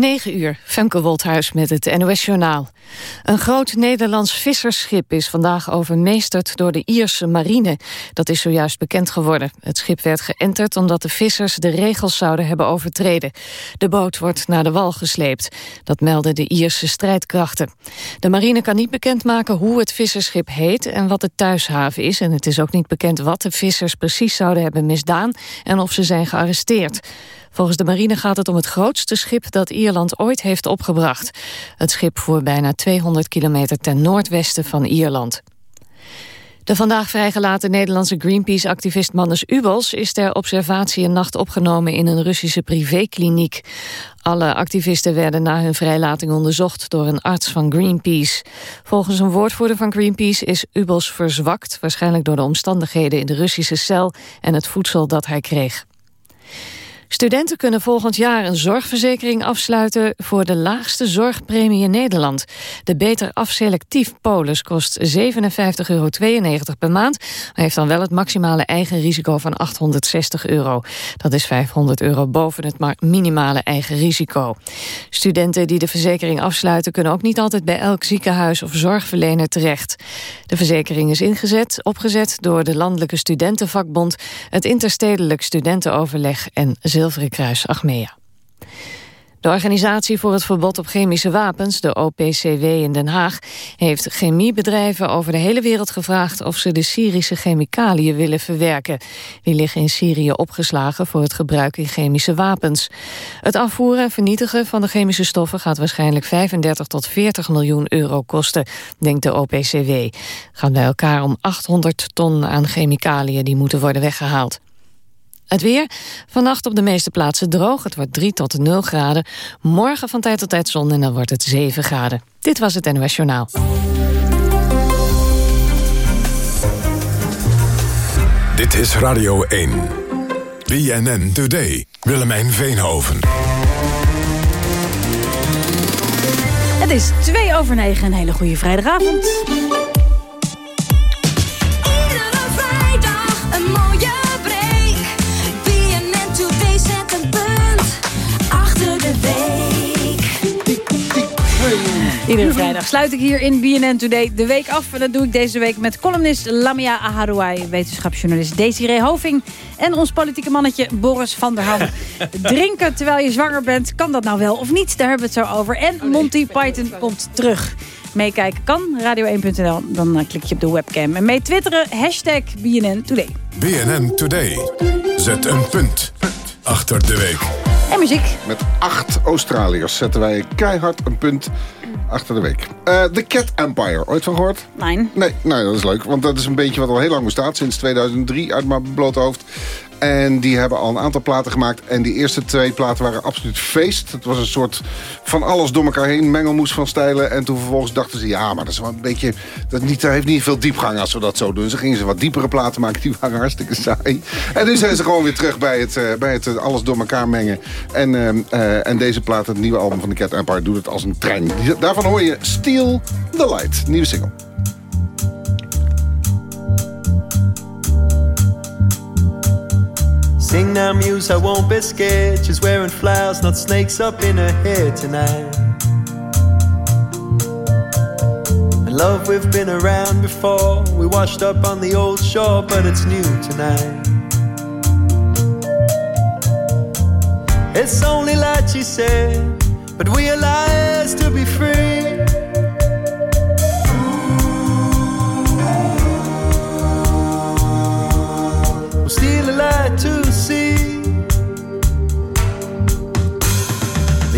9 uur, Femke Wolthuis met het NOS-journaal. Een groot Nederlands vissersschip is vandaag overmeesterd door de Ierse marine. Dat is zojuist bekend geworden. Het schip werd geënterd omdat de vissers de regels zouden hebben overtreden. De boot wordt naar de wal gesleept. Dat melden de Ierse strijdkrachten. De marine kan niet bekendmaken hoe het visserschip heet en wat de thuishaven is. En het is ook niet bekend wat de vissers precies zouden hebben misdaan en of ze zijn gearresteerd. Volgens de marine gaat het om het grootste schip dat Ierland ooit heeft opgebracht. Het schip voer bijna 200 kilometer ten noordwesten van Ierland. De vandaag vrijgelaten Nederlandse Greenpeace-activist Mannes Ubels... is ter observatie een nacht opgenomen in een Russische privékliniek. Alle activisten werden na hun vrijlating onderzocht door een arts van Greenpeace. Volgens een woordvoerder van Greenpeace is Ubels verzwakt... waarschijnlijk door de omstandigheden in de Russische cel en het voedsel dat hij kreeg. Studenten kunnen volgend jaar een zorgverzekering afsluiten voor de laagste zorgpremie in Nederland. De Beter Afselectief Polis kost 57,92 euro per maand, maar heeft dan wel het maximale eigen risico van 860 euro. Dat is 500 euro boven het minimale eigen risico. Studenten die de verzekering afsluiten kunnen ook niet altijd bij elk ziekenhuis of zorgverlener terecht. De verzekering is ingezet, opgezet door de Landelijke Studentenvakbond, het Interstedelijk Studentenoverleg en Zilveren Kruis Achmea. De Organisatie voor het Verbod op Chemische Wapens, de OPCW in Den Haag, heeft chemiebedrijven over de hele wereld gevraagd of ze de Syrische chemicaliën willen verwerken. Die liggen in Syrië opgeslagen voor het gebruik in chemische wapens. Het afvoeren en vernietigen van de chemische stoffen gaat waarschijnlijk 35 tot 40 miljoen euro kosten, denkt de OPCW. Het gaat bij elkaar om 800 ton aan chemicaliën die moeten worden weggehaald. Het weer. Vannacht op de meeste plaatsen droog. Het wordt 3 tot 0 graden. Morgen van tijd tot tijd zon en dan wordt het 7 graden. Dit was het NOS Journaal. Dit is Radio 1. BNN Today. Willemijn Veenhoven. Het is 2 over 9. Een hele goede vrijdagavond. Iedere vrijdag sluit ik hier in BNN Today de week af. En dat doe ik deze week met columnist Lamia Aharouai... wetenschapsjournalist Desiree Hoving... en ons politieke mannetje Boris van der Ham. Drinken terwijl je zwanger bent, kan dat nou wel of niet? Daar hebben we het zo over. En oh, Monty Python komt terug. Meekijken kan, radio1.nl. Dan eh, klik je op de webcam. En mee twitteren, hashtag BNN Today. BNN Today. Zet een punt achter de week. En muziek. Met acht Australiërs zetten wij keihard een punt achter de week. Uh, The Cat Empire, ooit van gehoord? Nee. Nee, nou, dat is leuk, want dat is een beetje wat al heel lang bestaat. Sinds 2003 uit mijn blote hoofd. En die hebben al een aantal platen gemaakt. En die eerste twee platen waren absoluut feest. Het was een soort van alles door elkaar heen. Mengelmoes van stijlen. En toen vervolgens dachten ze... ja, maar dat is wel een beetje... dat, niet, heeft niet veel diepgang als we dat zo doen. Ze gingen ze wat diepere platen maken. Die waren hartstikke saai. En nu zijn ze gewoon weer terug bij het, uh, bij het uh, alles door elkaar mengen. En, uh, en deze plaat, het nieuwe album van de Cat Empire... doet het als een trein. Daarvan hoor je Steal the Light. Nieuwe single. Sing now, muse, I won't be scared. She's wearing flowers, not snakes up in her hair tonight. And love, we've been around before. We washed up on the old shore, but it's new tonight. It's only light, she said, but we are alive to be free. We'll steal a light to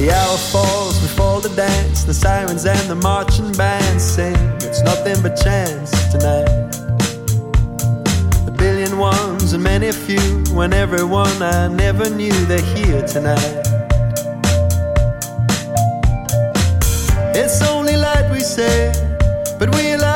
The hour falls, fall to dance. The sirens and the marching band sing. It's nothing but chance tonight. A billion ones and many few. When everyone I never knew they're here tonight. It's only light, we say, but we realize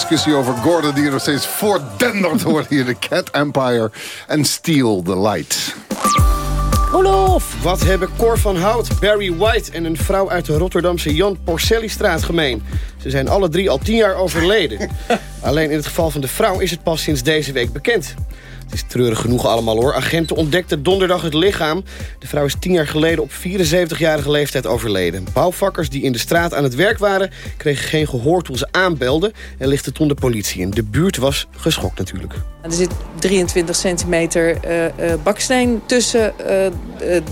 discussie over Gordon... die er nog steeds voordenderd wordt hier. De Cat Empire en Steal the Light. Olof! Wat hebben Cor van Hout, Barry White en een vrouw uit de Rotterdamse Jan Porcelli-straat gemeen? Ze zijn alle drie al tien jaar overleden. Alleen in het geval van de vrouw is het pas sinds deze week bekend. Het is treurig genoeg allemaal hoor. Agenten ontdekten donderdag het lichaam. De vrouw is tien jaar geleden op 74-jarige leeftijd overleden. Bouwvakkers die in de straat aan het werk waren... kregen geen gehoor toen ze aanbelden en lichtte toen de politie in. De buurt was geschokt natuurlijk. Er zit 23 centimeter uh, uh, baksteen tussen uh,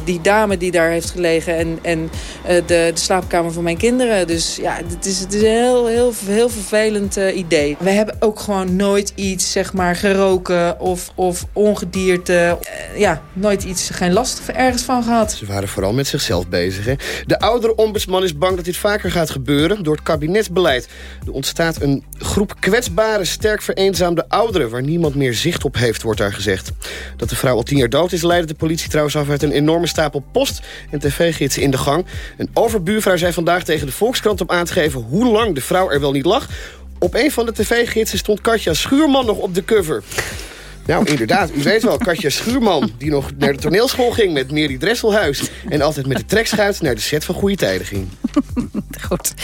die dame die daar heeft gelegen... en, en de, de, slaapkamer van mijn kinderen. Dus ja, het is, het is een heel, heel, heel vervelend idee. We hebben ook gewoon nooit iets, zeg maar, geroken of, of ongedierte. ja, nooit iets, geen last ergens van gehad. Ze waren vooral met zichzelf bezig. De oudere ombudsman is bang dat dit vaker gaat gebeuren... door het kabinetsbeleid. Er ontstaat een groep kwetsbare, sterk vereenzaamde ouderen... waar niemand meer zicht op heeft, wordt daar gezegd. Dat de vrouw al tien jaar dood is, leidde de politie trouwens af... uit een enorme stapel post en tv-gidsen in de gang. Een overbuurvrouw zei vandaag tegen de Volkskrant om aan te geven... hoe lang de vrouw er wel niet lag. Op een van de tv-gidsen stond Katja Schuurman nog op de cover. Nou, inderdaad. U weet wel, Katja Schuurman... die nog naar de toneelschool ging met Mary Dresselhuis... en altijd met de trekschuit naar de set van Goede Tijden ging. Goed.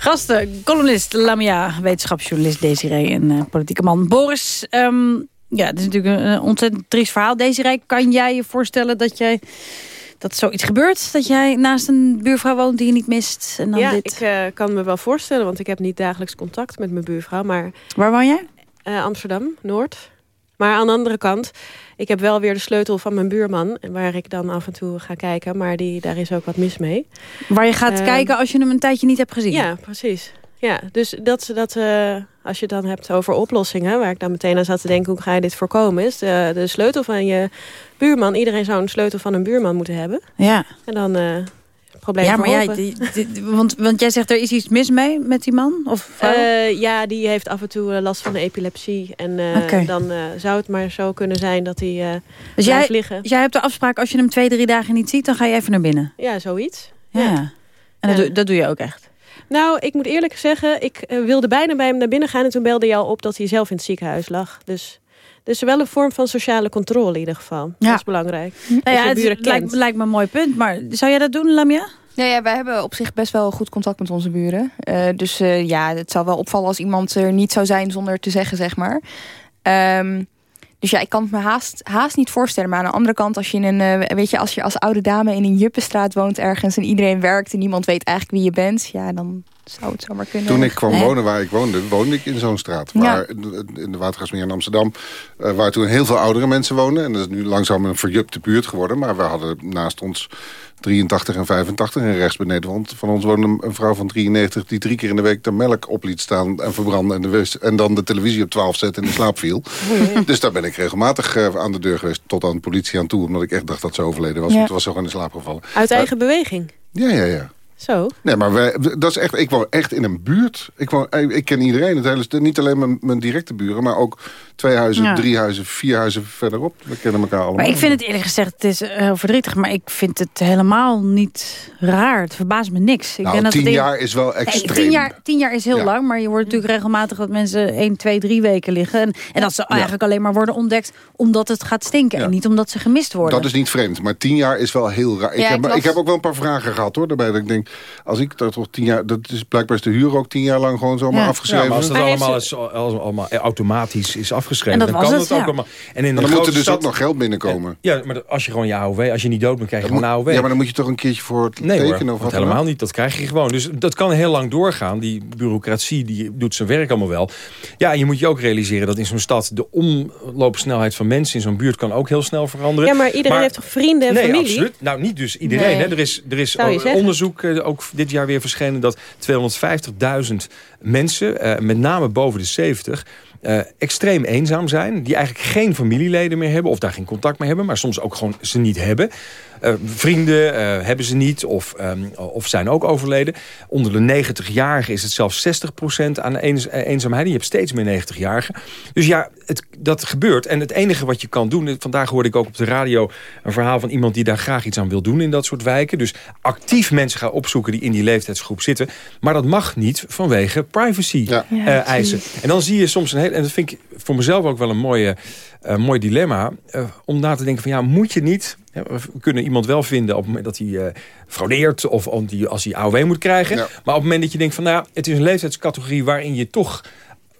Gasten, columnist Lamia, wetenschapsjournalist Desiree en uh, politieke man Boris. Um, ja, het is natuurlijk een ontzettend triest verhaal. Desiree, kan jij je voorstellen dat jij dat zoiets gebeurt? Dat jij naast een buurvrouw woont die je niet mist? En dan ja, dit... ik uh, kan me wel voorstellen, want ik heb niet dagelijks contact met mijn buurvrouw. Maar, Waar woon jij? Uh, Amsterdam, Noord. Maar aan de andere kant, ik heb wel weer de sleutel van mijn buurman... waar ik dan af en toe ga kijken, maar die, daar is ook wat mis mee. Waar je gaat uh, kijken als je hem een tijdje niet hebt gezien? Ja, precies. Ja, dus dat, dat uh, als je het dan hebt over oplossingen... waar ik dan meteen aan zat te denken, hoe ga je dit voorkomen... is de, de sleutel van je buurman. Iedereen zou een sleutel van een buurman moeten hebben. Ja. En dan... Uh, probleem ja, maar jij, die, die, want, want jij zegt er is iets mis mee met die man? Of uh, ja, die heeft af en toe last van de epilepsie. En uh, okay. dan uh, zou het maar zo kunnen zijn dat hij dus blijft jij, liggen. Dus jij hebt de afspraak, als je hem twee, drie dagen niet ziet... dan ga je even naar binnen? Ja, zoiets. Ja. ja. En dat, doe, dat doe je ook echt? Nou, ik moet eerlijk zeggen, ik wilde bijna bij hem naar binnen gaan... en toen belde hij al op dat hij zelf in het ziekenhuis lag. Dus... Dus wel een vorm van sociale controle in ieder geval. Ja. Dat is belangrijk. Nou ja, het lijkt, lijkt, me een mooi punt. Maar zou jij dat doen, Lamia? Ja, ja, wij hebben op zich best wel goed contact met onze buren. Uh, dus uh, ja, het zou wel opvallen als iemand er niet zou zijn zonder te zeggen, zeg maar. Um, dus ja, ik kan het me haast, haast niet voorstellen. Maar aan de andere kant, als je, in een, uh, weet je, als je als oude dame in een juppenstraat woont ergens... en iedereen werkt en niemand weet eigenlijk wie je bent... ja, dan zou het zomaar kunnen. Toen ik kwam nee. wonen waar ik woonde, woonde ik in zo'n straat. Waar. In de Watergasmeer in Amsterdam, uh, waar toen heel veel oudere mensen woonden. En dat is nu langzaam een verjupte buurt geworden. Maar we hadden naast ons 83 en 85 en rechts beneden van ons woonde een vrouw van 93... die drie keer in de week de melk op liet staan en verbranden... en, de, en dan de televisie op 12 zette en in slaap viel. Dus daar ben ik regelmatig uh, aan de deur geweest, tot aan de politie aan toe... omdat ik echt dacht dat ze overleden was, ja. want het was zo gewoon in slaap gevallen. Uit eigen uh, beweging? Ja, ja, ja. Zo? Nee, maar wij, dat is echt, ik woon echt in een buurt. Ik, woon, ik ken iedereen. Het hele, niet alleen mijn, mijn directe buren, maar ook twee huizen, ja. drie huizen, vier huizen verderop. We kennen elkaar allemaal. Maar ik vind het eerlijk gezegd, het is heel verdrietig, maar ik vind het helemaal niet raar. Het verbaast me niks. Ik nou, ben dat tien jaar is wel extreem. Nee, tien, jaar, tien jaar is heel ja. lang, maar je hoort natuurlijk regelmatig dat mensen één, twee, drie weken liggen. En, en dat ze eigenlijk alleen maar worden ontdekt omdat het gaat stinken en niet omdat ze gemist worden. Dat is niet vreemd, maar tien jaar is wel heel raar. Ik, heb, ik, ik heb ook wel een paar vragen gehad hoor, daarbij. Dat ik denk, als ik dat toch tien jaar, dat is blijkbaar is de huur ook tien jaar lang gewoon zomaar afgeschreven. Ja, maar als dat allemaal, is, allemaal automatisch is afgeschreven, dan kan het, ook allemaal. En in dan moet er dus stad, ook nog geld binnenkomen. Ja, maar als je gewoon je AOW, als je niet dood bent, krijg je gewoon een AOW. Ja, maar dan moet je toch een keertje voor het nee, tekenen? Hoor, of wat helemaal niet, dat krijg je gewoon. Dus dat kan heel lang doorgaan. Die bureaucratie die doet zijn werk allemaal wel. Ja, en je moet je ook realiseren dat in zo'n stad... de omloopsnelheid van mensen in zo'n buurt kan ook heel snel veranderen. Ja, maar iedereen maar, heeft toch vrienden en nee, familie? absoluut. Nou, niet dus iedereen. Nee. Hè. Er is, er is onderzoek ook dit jaar weer verschenen... dat 250.000 mensen, uh, met name boven de 70 eh, extreem eenzaam zijn. Die eigenlijk geen familieleden meer hebben of daar geen contact mee hebben. Maar soms ook gewoon ze niet hebben. Uh, vrienden uh, hebben ze niet of, um, of zijn ook overleden. Onder de 90-jarigen is het zelfs 60% aan eens, eenzaamheid. Je hebt steeds meer 90-jarigen. Dus ja, het, dat gebeurt. En het enige wat je kan doen... Vandaag hoorde ik ook op de radio een verhaal van iemand... die daar graag iets aan wil doen in dat soort wijken. Dus actief mensen gaan opzoeken die in die leeftijdsgroep zitten. Maar dat mag niet vanwege privacy-eisen. Ja. en dan zie je soms een heel... En dat vind ik voor mezelf ook wel een mooie, uh, mooi dilemma. Uh, om na te denken van ja, moet je niet... We kunnen iemand wel vinden op het moment dat hij uh, fraudeert... of als hij AOW moet krijgen. Ja. Maar op het moment dat je denkt van... nou, het is een leeftijdscategorie waarin je toch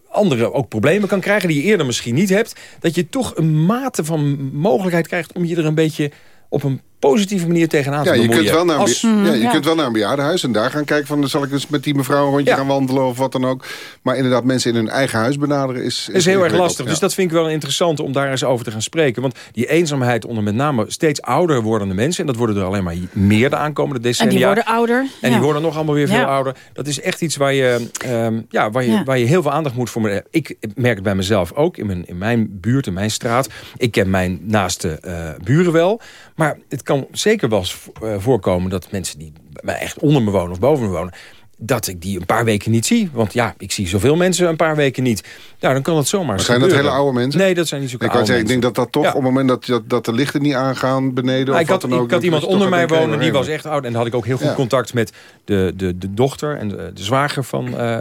anderen ook problemen kan krijgen... die je eerder misschien niet hebt... dat je toch een mate van mogelijkheid krijgt... om je er een beetje op een positieve manier tegenaan te ja, je kunt wel naar een, Als, ja, je kunt wel naar een bejaardenhuis en daar gaan kijken van... zal ik eens met die mevrouw een rondje Ja. gaan wandelen of wat dan ook. Maar inderdaad, mensen in hun eigen huis benaderen is... is heel erg lastig. ja. Dus dat vind ik wel interessant om daar eens over te gaan spreken. Want die eenzaamheid onder met name steeds ouder wordende mensen... en dat worden er alleen maar meer de aankomende En decennia. die worden ouder. En die worden nog allemaal weer veel Ja. ouder. Dat is echt iets waar je, ehm, ja, waar je, Ja. waar je heel veel aandacht moet voor. me- Ik merk het bij mezelf ook, in mijn, in mijn buurt, in mijn straat. Ik ken mijn naaste eh, buren wel. Maar het kan zeker wel eh, voorkomen dat mensen die echt onder me wonen of boven me wonen... dat ik die een paar weken niet zie. Want ja, ik zie zoveel mensen een paar weken niet. Nou, dan kan dat zomaar Maar zijn dat hele oude mensen? Nee, dat zijn niet zo Ik, oude zeggen, ik mensen. denk dat dat toch, Ja. op het moment dat, dat, dat de lichten niet aangaan beneden... Nou, of ik had, wat dan ook, ik had iemand onder mij denken, wonen, die was echt oud. En dan had ik ook heel goed Ja. contact met de, de, de dochter en de, de zwager van... eh,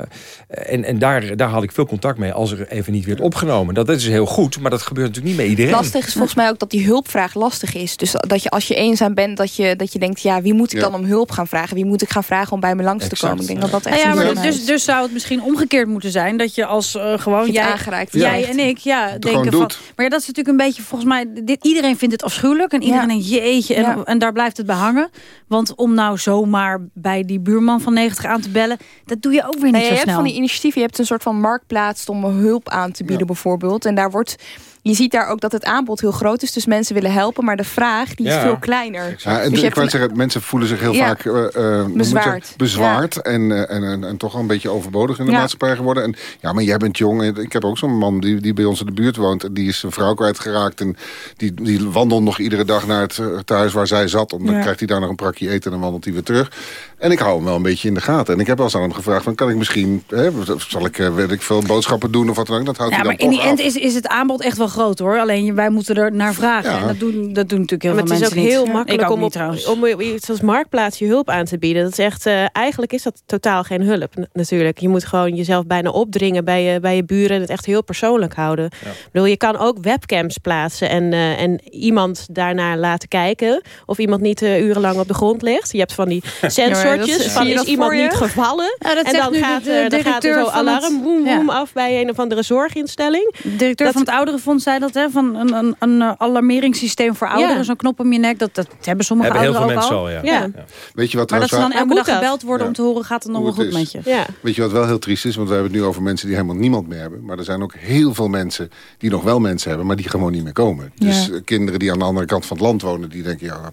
en en daar, daar had ik veel contact mee als er even niet werd opgenomen. Dat, dat is heel goed, maar dat gebeurt natuurlijk niet met iedereen. Lastig is volgens mij ook dat die hulpvraag lastig is. Dus dat je als je eenzaam bent, dat je, dat je denkt... ja, wie moet ik Ja. dan om hulp gaan vragen? Wie moet ik gaan vragen om bij me langs Exact. te komen? Ik denk dat dat Nou echt ja, maar dus, dus zou het misschien omgekeerd moeten zijn... dat je als eh, gewoon Je jij, aangereikt jij en ik ja, denken van... doet. Maar ja, dat is natuurlijk een beetje volgens mij... Dit, iedereen vindt het afschuwelijk en iedereen Ja. denkt jeetje... En, Ja. en daar blijft het bij hangen. Want om nou zomaar bij die buurman van 90 aan te bellen... dat doe je ook weer niet Nee, je zo hebt snel. van die initiatieven, je hebt een soort van marktplaats om hulp aan te bieden Ja. bijvoorbeeld. En daar wordt, je ziet daar ook dat het aanbod heel groot is, dus mensen willen helpen, maar de vraag die is veel kleiner. Ja, en Dus ik wou zeggen, mensen voelen zich heel Ja. vaak eh, eh, je Bezwaard. zeggen, bezwaard en, eh, en, en, en toch al een beetje overbodig in de Ja. maatschappij geworden. En, ja, maar jij bent jong. En Ik heb ook zo'n man die, die bij ons in de buurt woont. En die is zijn vrouw kwijtgeraakt. En die, die wandelt nog iedere dag naar het, eh, het huis waar zij zat. Omdat Ja. krijgt hij daar nog een prakje eten en dan wandelt hij weer terug. En ik hou hem wel een beetje in de gaten. En ik heb wel eens aan hem gevraagd, van, kan ik misschien, hè, zal ik, eh, weet ik veel, boodschappen doen of wat dan ook. Dat houdt Ja, hij maar dan in die end is, is het aanbod echt wel groot hoor. Alleen wij moeten er naar vragen. Ja. En dat doen, dat doen natuurlijk heel Maar veel het is ook mensen heel makkelijk ook om, op, om iets als marktplaats je hulp aan te bieden. Dat is echt, eh, eigenlijk is dat totaal geen hulp natuurlijk. Je moet gewoon jezelf bijna opdringen bij je, bij je buren... en het echt heel persoonlijk houden. Ik bedoel, je kan ook webcams plaatsen en, eh, en iemand daarnaar laten kijken... of iemand niet eh, urenlang op de grond ligt. Je hebt van die sensortjes dat- van is iemand niet gevallen... Ja, dat en zegt dan nu gaat, de er- dan gaat er directeur zo alarm boem, Ja. boem af bij een of andere zorginstelling. De directeur Dat- van het Ouderenfonds zei dat, hè, van een, een, een eh, alarmeringssysteem voor ouderen. Ja. Zo'n knop om je nek, dat, dat hebben sommige hebben heel veel ouderen mensen al, al. ja. Ja. Weet je wat Maar dat ze dan elke moet dag gebeld worden Ja. om te horen, gaat het nog wel goed met je? Ja. Weet je wat wel heel triest is? Want we hebben het nu over mensen die helemaal niemand meer hebben. Maar er zijn ook heel veel mensen die nog wel mensen hebben... maar die gewoon niet meer komen. Dus eh, kinderen die aan de andere kant van het land wonen... die denken, ja,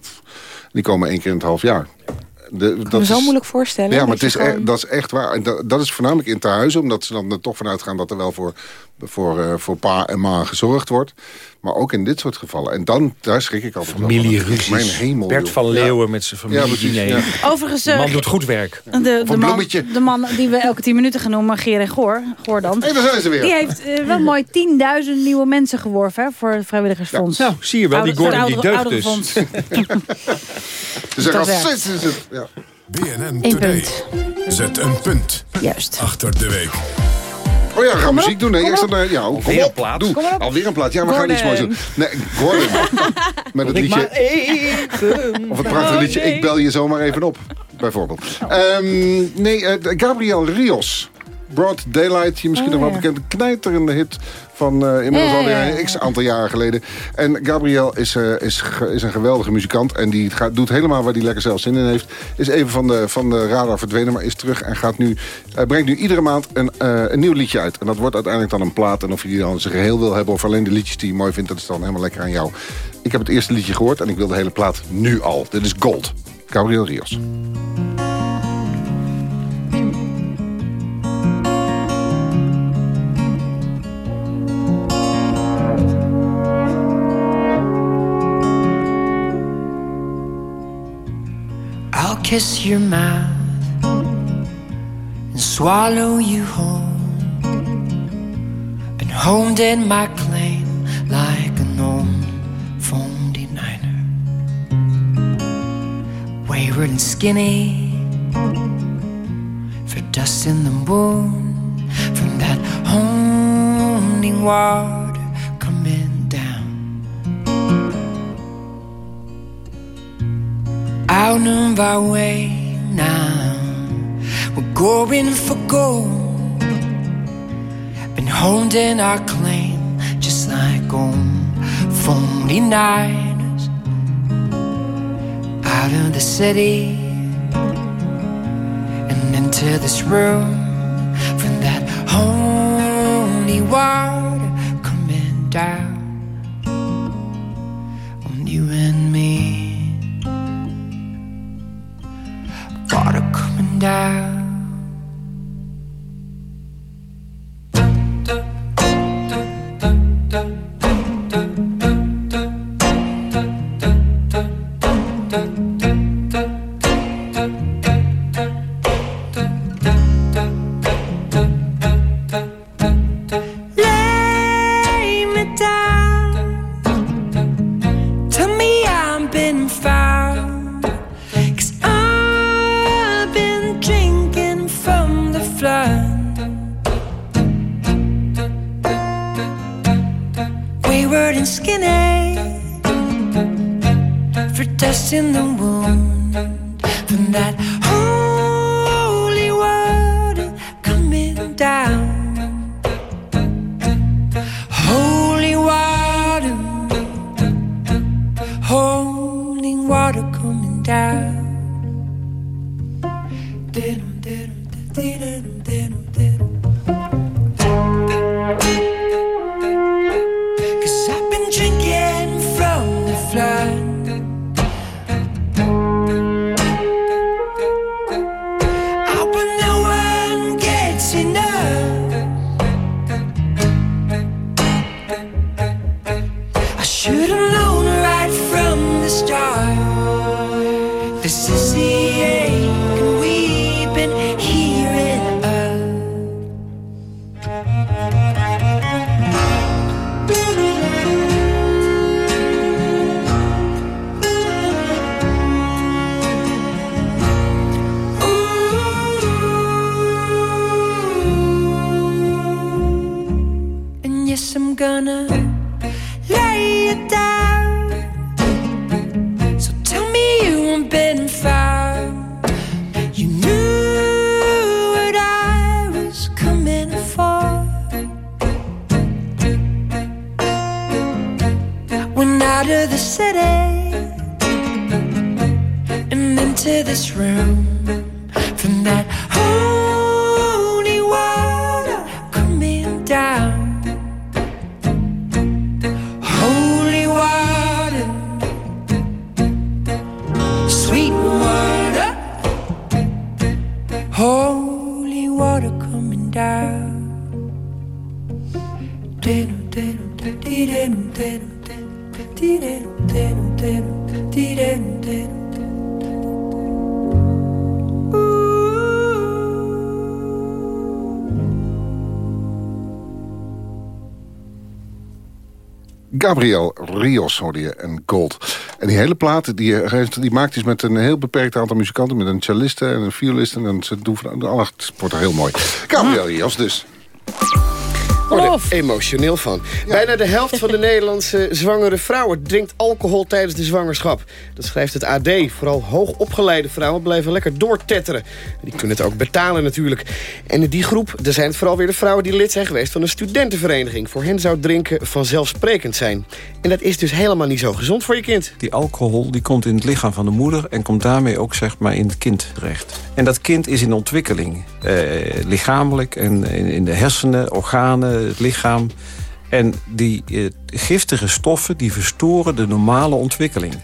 die komen één keer in het half jaar. De, Ik kan me zo moeilijk voorstellen. Ja, maar dat het is gewoon- dat is echt waar. En dat, dat is voornamelijk in tehuizen... omdat ze dan er toch vanuit gaan dat er wel voor, voor, eh, voor pa en ma gezorgd wordt. Maar ook in dit soort gevallen. En dan, daar schrik ik altijd wel van. Familieruzies. Mijn hemel, Bert van Ja. Leeuwen met zijn Ja, familie. precies, ja. Overigens, De eh, man doet goed werk. de, de, man, bloemetje. de man die we elke tien minuten gaan noemen, Gerard Goor, Goor dan. Hé, daar zijn ze weer. Die heeft eh, wel mooi 10.000 nieuwe mensen geworven hè, voor het vrijwilligersfonds. Nou, zie je wel, die Oude- Gordon die deugt dus. is het. Ja. BNN Today. punt. Zet een punt Juist. achter de week. Oh ja, maar muziek doen. Nee, kom ik sta daar, ja, kom Alweer een op. plaat. Doe. Kom maar op. Alweer een plaat. Ja, we gaan iets moois doen. Nee, Gordon. Met het liedje... Of het prachtige liedje Ik bel je zomaar even op. Bijvoorbeeld. Ehm, nee, eh, Gabriel Rios. Broad Daylight, je misschien Oh, nog wel bekend. Knijterende hit van uh, inmiddels alweer een x aantal jaren geleden. En Gabriel is, uh, is, is een geweldige muzikant. En die gaat, doet helemaal waar hij lekker zelf zin in heeft. Is even van de, van de radar verdwenen, maar is terug. En gaat nu, uh, brengt nu iedere maand een, een nieuw liedje uit. En dat wordt uiteindelijk dan een plaat. En of je die dan zijn geheel wil hebben of alleen de liedjes die je mooi vindt... dat is dan helemaal lekker aan jou. Ik heb het eerste liedje gehoord en ik wil de hele plaat nu al. Dit is Gold. Gabriel Rios. Kiss your mouth and swallow you whole. Been honed in my claim like an old phone denier. Wayward and skinny for dust in the moon from that honing water Out of our way now, we're going for gold. Been holding our claim just like phony niners. Out of the city and into this room from that holy water coming down Gabriel Rios hoorde je en Gold. En die hele plaat die, heeft- die maakt is met een heel beperkt aantal muzikanten... met een celliste en een violist. En ze doen van wordt er heel mooi. Gabriel Rios dus. Word er emotioneel van. Bijna de helft van de Nederlandse zwangere vrouwen drinkt alcohol tijdens de zwangerschap. Dat schrijft het AD. Vooral hoogopgeleide vrouwen blijven lekker doortetteren. Die kunnen het ook betalen natuurlijk. En in die groep er zijn het vooral weer de vrouwen die lid zijn geweest van een studentenvereniging. Voor hen zou drinken vanzelfsprekend zijn. En dat is dus helemaal niet zo gezond voor je kind. Die alcohol die komt in het lichaam van de moeder... en komt daarmee ook zeg maar, in het kind terecht. En dat kind is in ontwikkeling. Eh, lichamelijk en in de hersenen, organen, het lichaam. En die eh, giftige stoffen die verstoren de normale ontwikkeling.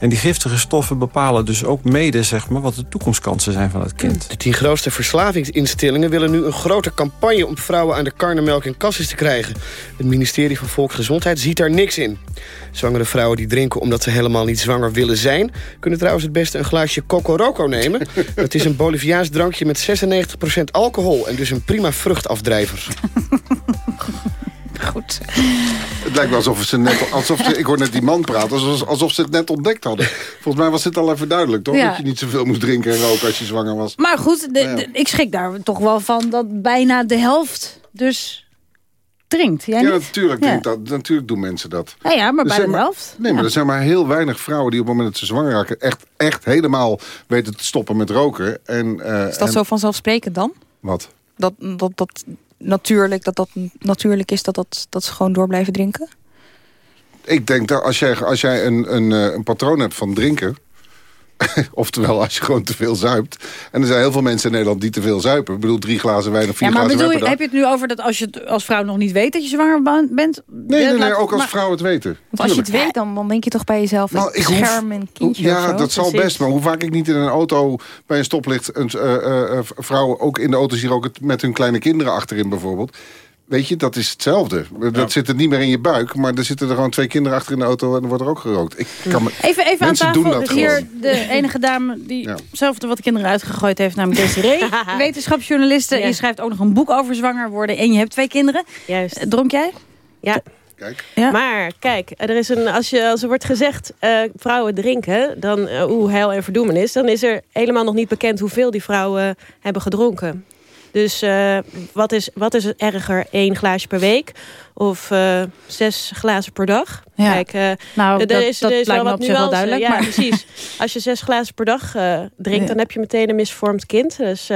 En die giftige stoffen bepalen dus ook mede zeg maar, wat de toekomstkansen zijn van het kind. De tien grootste verslavingsinstellingen willen nu een grote campagne... om vrouwen aan de karnemelk en kassis te krijgen. Het ministerie van Volksgezondheid ziet daar niks in. Zwangere vrouwen die drinken omdat ze helemaal niet zwanger willen zijn... kunnen trouwens het beste een glaasje Cocoroco nemen. Het is een Boliviaans drankje met 96% alcohol... en dus een prima vruchtafdrijver. Goed. Het lijkt wel alsof ze net... Alsof ze, ik hoor net die man praten, alsof, alsof ze het net ontdekt hadden. Volgens mij was dit al even duidelijk, toch? Ja. Dat je niet zoveel moest drinken en roken als je zwanger was. Maar goed, de- Ja. de- ik schrik daar toch wel van dat bijna de helft dus drinkt. Jij Ja, niet? natuurlijk, Ja. drinkt dat, natuurlijk doen mensen dat. Ja, ja, maar Er bijna de maar- helft. Nee, maar er zijn maar heel weinig vrouwen die op het moment dat ze zwanger raken... echt, echt helemaal weten te stoppen met roken. En, eh, Is dat en- zo vanzelfsprekend dan? Wat? Dat dat, dat natuurlijk, dat dat natuurlijk is dat, dat, dat ze gewoon door blijven drinken? Ik denk dat als jij, als jij een, een, eh, een patroon hebt van drinken... oftewel als je gewoon te veel zuipt... en er zijn heel veel mensen in Nederland die te veel zuipen... ik bedoel drie glazen wijn of vier Ja, maar glazen bedoel je, heb je het nu over dat als je het als vrouw nog niet weet dat je zwanger bent? Nee, nee, nee, ook als maar- vrouwen het weten. Want als je het weet, dan, dan denk je toch bij jezelf... Nou, ik scherm een kindje Ja, zo. dat zal best. Maar hoe vaak ik niet in een auto bij een stoplicht... Een, eh, eh, eh, vrouwen ook in de auto's hier ook het- met hun kleine kinderen achterin bijvoorbeeld... Weet je, dat is hetzelfde. Dat zit er niet meer in je buik, maar er zitten er gewoon twee kinderen achter in de auto en er wordt er ook gerookt. Ik kan me, Even, even aan Mensen doen tafel. dat Hier gewoon. de enige dame die Ja. zelf de wat kinderen uitgegooid heeft, namelijk Desiree. Wetenschapsjournaliste. Ja. Je schrijft ook nog een boek over zwanger worden en je hebt twee kinderen. Juist. Eh, Dronk jij? Ja. Kijk. Ja. Maar kijk, er is een, als, je, als er wordt gezegd eh, vrouwen drinken, dan uh, hoe heil en verdoemenis, dan is er helemaal nog niet bekend hoeveel die vrouwen hebben gedronken. Dus uh, wat, is, wat is erger, één glaasje per week of uh, zes glazen per dag? Ja. Kijk, uh, Nou, er dat, is, dat er is wel wat zich wel duidelijk. Ja, maar... precies. Als je zes glazen per dag uh, drinkt, Ja. dan heb je meteen een misvormd kind. Dus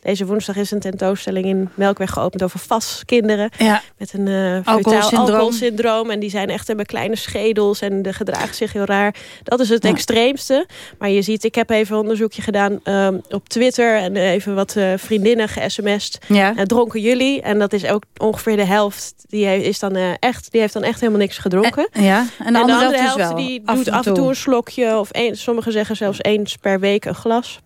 deze woensdag is een tentoonstelling in Melkweg geopend over vastkinderen. Ja. Met een uh, Alcoholsyndroom. alcoholsyndroom. En die zijn echt hebben kleine schedels en de gedragen zich heel raar. Dat is het extreemste. Maar je ziet, ik heb even een onderzoekje gedaan um, op Twitter. En even wat vriendinnen ge-sms'd. Ja. Dronken jullie? En dat is ook ongeveer de helft. Die, heeft, is dan, uh, echt, die heeft dan echt helemaal niks gedronken. En, ja, en de, en de andere, andere helft, dus wel. die doet af en toe een slokje. Of sommigen zeggen zelfs eens per week een glas.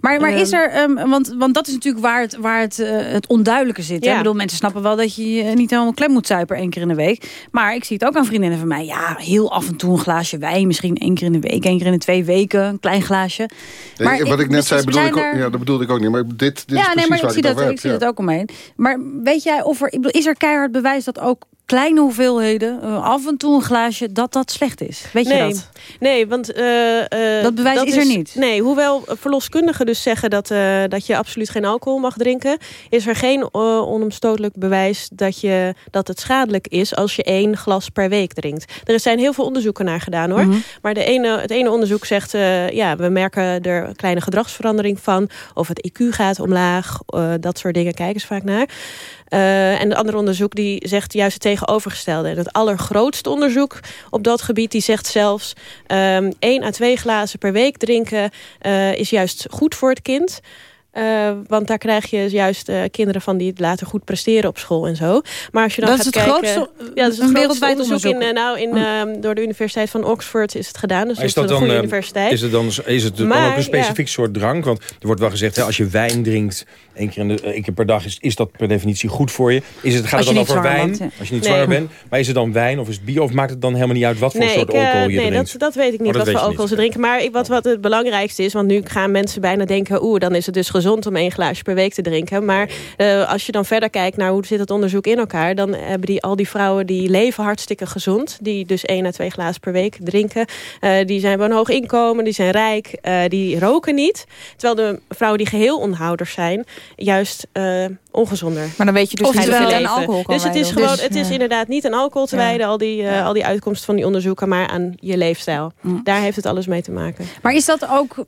Maar, maar is Ehm. er, um, want, want dat is natuurlijk waar het, waar het, uh, het onduidelijke zit. hè? Ja. Ik bedoel, mensen snappen wel dat je uh, niet helemaal klem moet zuipen één keer in de week. Maar ik zie het ook aan vriendinnen van mij. Ja, heel af en toe een glaasje wijn. Misschien één keer in de week, één keer in de twee weken. Een klein glaasje. Nee, Maar wat ik, net zei, bedoel ik ook, ja, dat bedoelde ik ook niet. Maar dit, dit is ja, nee, precies maar ik waar zie, het dat, ik zie dat ook omheen. Maar weet jij of er, ik bedoel, is er keihard bewijs dat ook kleine hoeveelheden, uh, af en toe een glaasje, dat dat slecht is? Weet je dat? nee, want... uh, uh, Dat bewijs is er niet? Nee, hoewel verloskundigen dus zeggen dat, uh, dat je absoluut geen alcohol mag drinken... is er geen onomstotelijk bewijs dat, je, dat het schadelijk is... als je één glas per week drinkt. Er zijn heel veel onderzoeken naar gedaan, hoor. Mhm. Mm -hmm. Maar de ene, het ene onderzoek zegt... Ja, we merken er een kleine gedragsverandering van... of het IQ gaat omlaag, dat soort dingen kijken ze vaak naar... Uh, en het andere onderzoek die zegt juist het tegenovergestelde. En het allergrootste onderzoek op dat gebied die zegt zelfs... Um, één à twee glazen per week drinken uh, is juist goed voor het kind... Uh, want daar krijg je juist uh, kinderen van die het later goed presteren op school en zo. Maar als je dan dat gaat is het kijken, grootste, ja, dat is het een grootste wereldwijd onderzoek, onderzoek. in, uh, nou, in, uh, door de Universiteit van Oxford is het gedaan. Dus Maar dat is, een goede universiteit. Is het dan, is het dan ook een specifiek ja. soort drank? Want er wordt wel gezegd, hè, als je wijn drinkt één keer, in de, één keer per dag, is, is dat per definitie goed voor je. Is het, gaat het dan over wijn? bent, ja. Als je niet Nee. zwanger bent. Maar is het dan wijn of is het bier? Of maakt het dan helemaal niet uit wat voor nee, soort ik, uh, alcohol je nee, drinkt? dat, dat weet ik niet Oh, dat wat voor alcohol ze drinken. Maar ik, wat, wat het belangrijkste is, want nu gaan mensen bijna denken... oeh, dan is het dus gezond om één glaasje per week te drinken. Maar uh, als je dan verder kijkt naar hoe zit het onderzoek in elkaar... dan hebben die, al die vrouwen die leven hartstikke gezond. Die dus één à twee glazen per week drinken. Uh, die zijn hebben een hoog inkomen, die zijn rijk, uh, die roken niet. Terwijl de vrouwen die geheel onhouders zijn... juist uh, ongezonder. Maar dan weet je dus Of niet terwijl- hoeveel aan alcohol kan Dus het is gewoon, Dus, het is ja. inderdaad niet aan alcohol te Ja. wijden, al die, uh, Ja. al die uitkomsten van die onderzoeken, maar aan je leefstijl. Mm. Daar heeft het alles mee te maken. Maar is dat ook,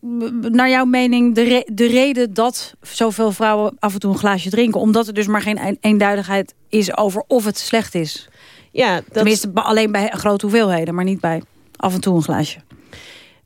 naar jouw mening, de, re- de reden dat zoveel vrouwen af en toe een glaasje drinken? Omdat er dus maar geen een- eenduidigheid is over of het slecht is. Ja, dat, Tenminste, alleen bij grote hoeveelheden, maar niet bij af en toe een glaasje.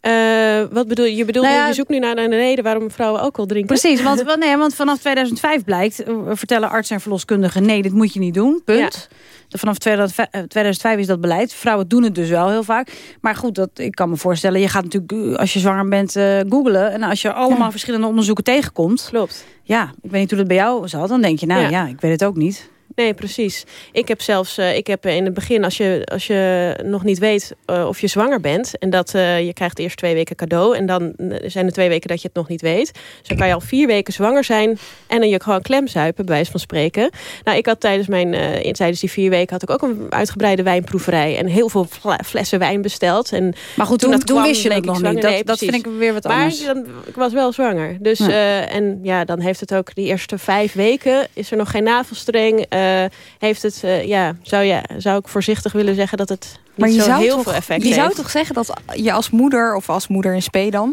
Eh, wat bedoel je? Je bedoelt, Nou ja, je zoekt nu naar een reden waarom vrouwen alcohol drinken? Precies, want, want, nee, want vanaf 2005 blijkt, eh, vertellen artsen en verloskundigen... nee, dit moet je niet doen, punt. Vanaf 2005, eh, 2005 is dat beleid. Vrouwen doen het dus wel heel vaak. Maar goed, dat, ik kan me voorstellen... je gaat natuurlijk, als je zwanger bent, eh googlen... en als je allemaal verschillende onderzoeken tegenkomt... Klopt. Ja, ik weet niet hoe dat bij jou zat. Dan denk je, nou ja, Ja. ik weet het ook niet. Nee, precies. Ik heb zelfs, eh, ik heb in het begin, als je, als je nog niet weet eh, of je zwanger bent, en dat eh, je krijgt eerst twee weken cadeau, en dan eh, zijn er twee weken dat je het nog niet weet. Dus dan kan je al vier weken zwanger zijn en dan je gewoon klemzuipen, bij wijze van spreken. Nou, ik had tijdens mijn, eh, in, tijdens die vier weken had ik ook een uitgebreide wijnproeverij en heel veel flessen wijn besteld. En Maar goed, toen, dat toen kwam, wist je het nog niet. Dat, Nee, dat vind ik weer wat Maar anders. dan, ik was wel zwanger. Dus, Ja. eh, en ja, dan heeft het ook die eerste vijf weken... is er nog geen navelstreng. Eh, heeft het, eh, ja, zou, ja, zou ik voorzichtig willen zeggen... dat het niet Maar je zo zou, heel toch, veel effect je heeft. zou toch zeggen dat je als moeder of als moeder in spe dan...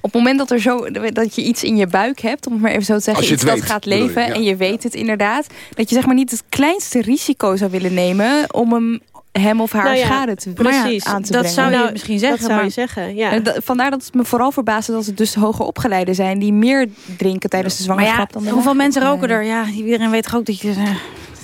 op het moment dat, er zo, dat je iets in je buik hebt, om het maar even zo te zeggen... Als je iets het dat gaat je, leven ja. en je weet het inderdaad... dat je zeg maar niet het kleinste risico zou willen nemen... om hem, hem of haar Nou ja, schade te, precies. aan te dat brengen. zou je Nou, misschien zeggen, Dat zou maar- je zeggen, ja. Vandaar dat het me vooral verbaasde dat het dus hoger opgeleiden zijn... die meer drinken tijdens de ja, zwangerschap dan de hoeveel mensen roken er? Ja, iedereen weet toch ook dat je...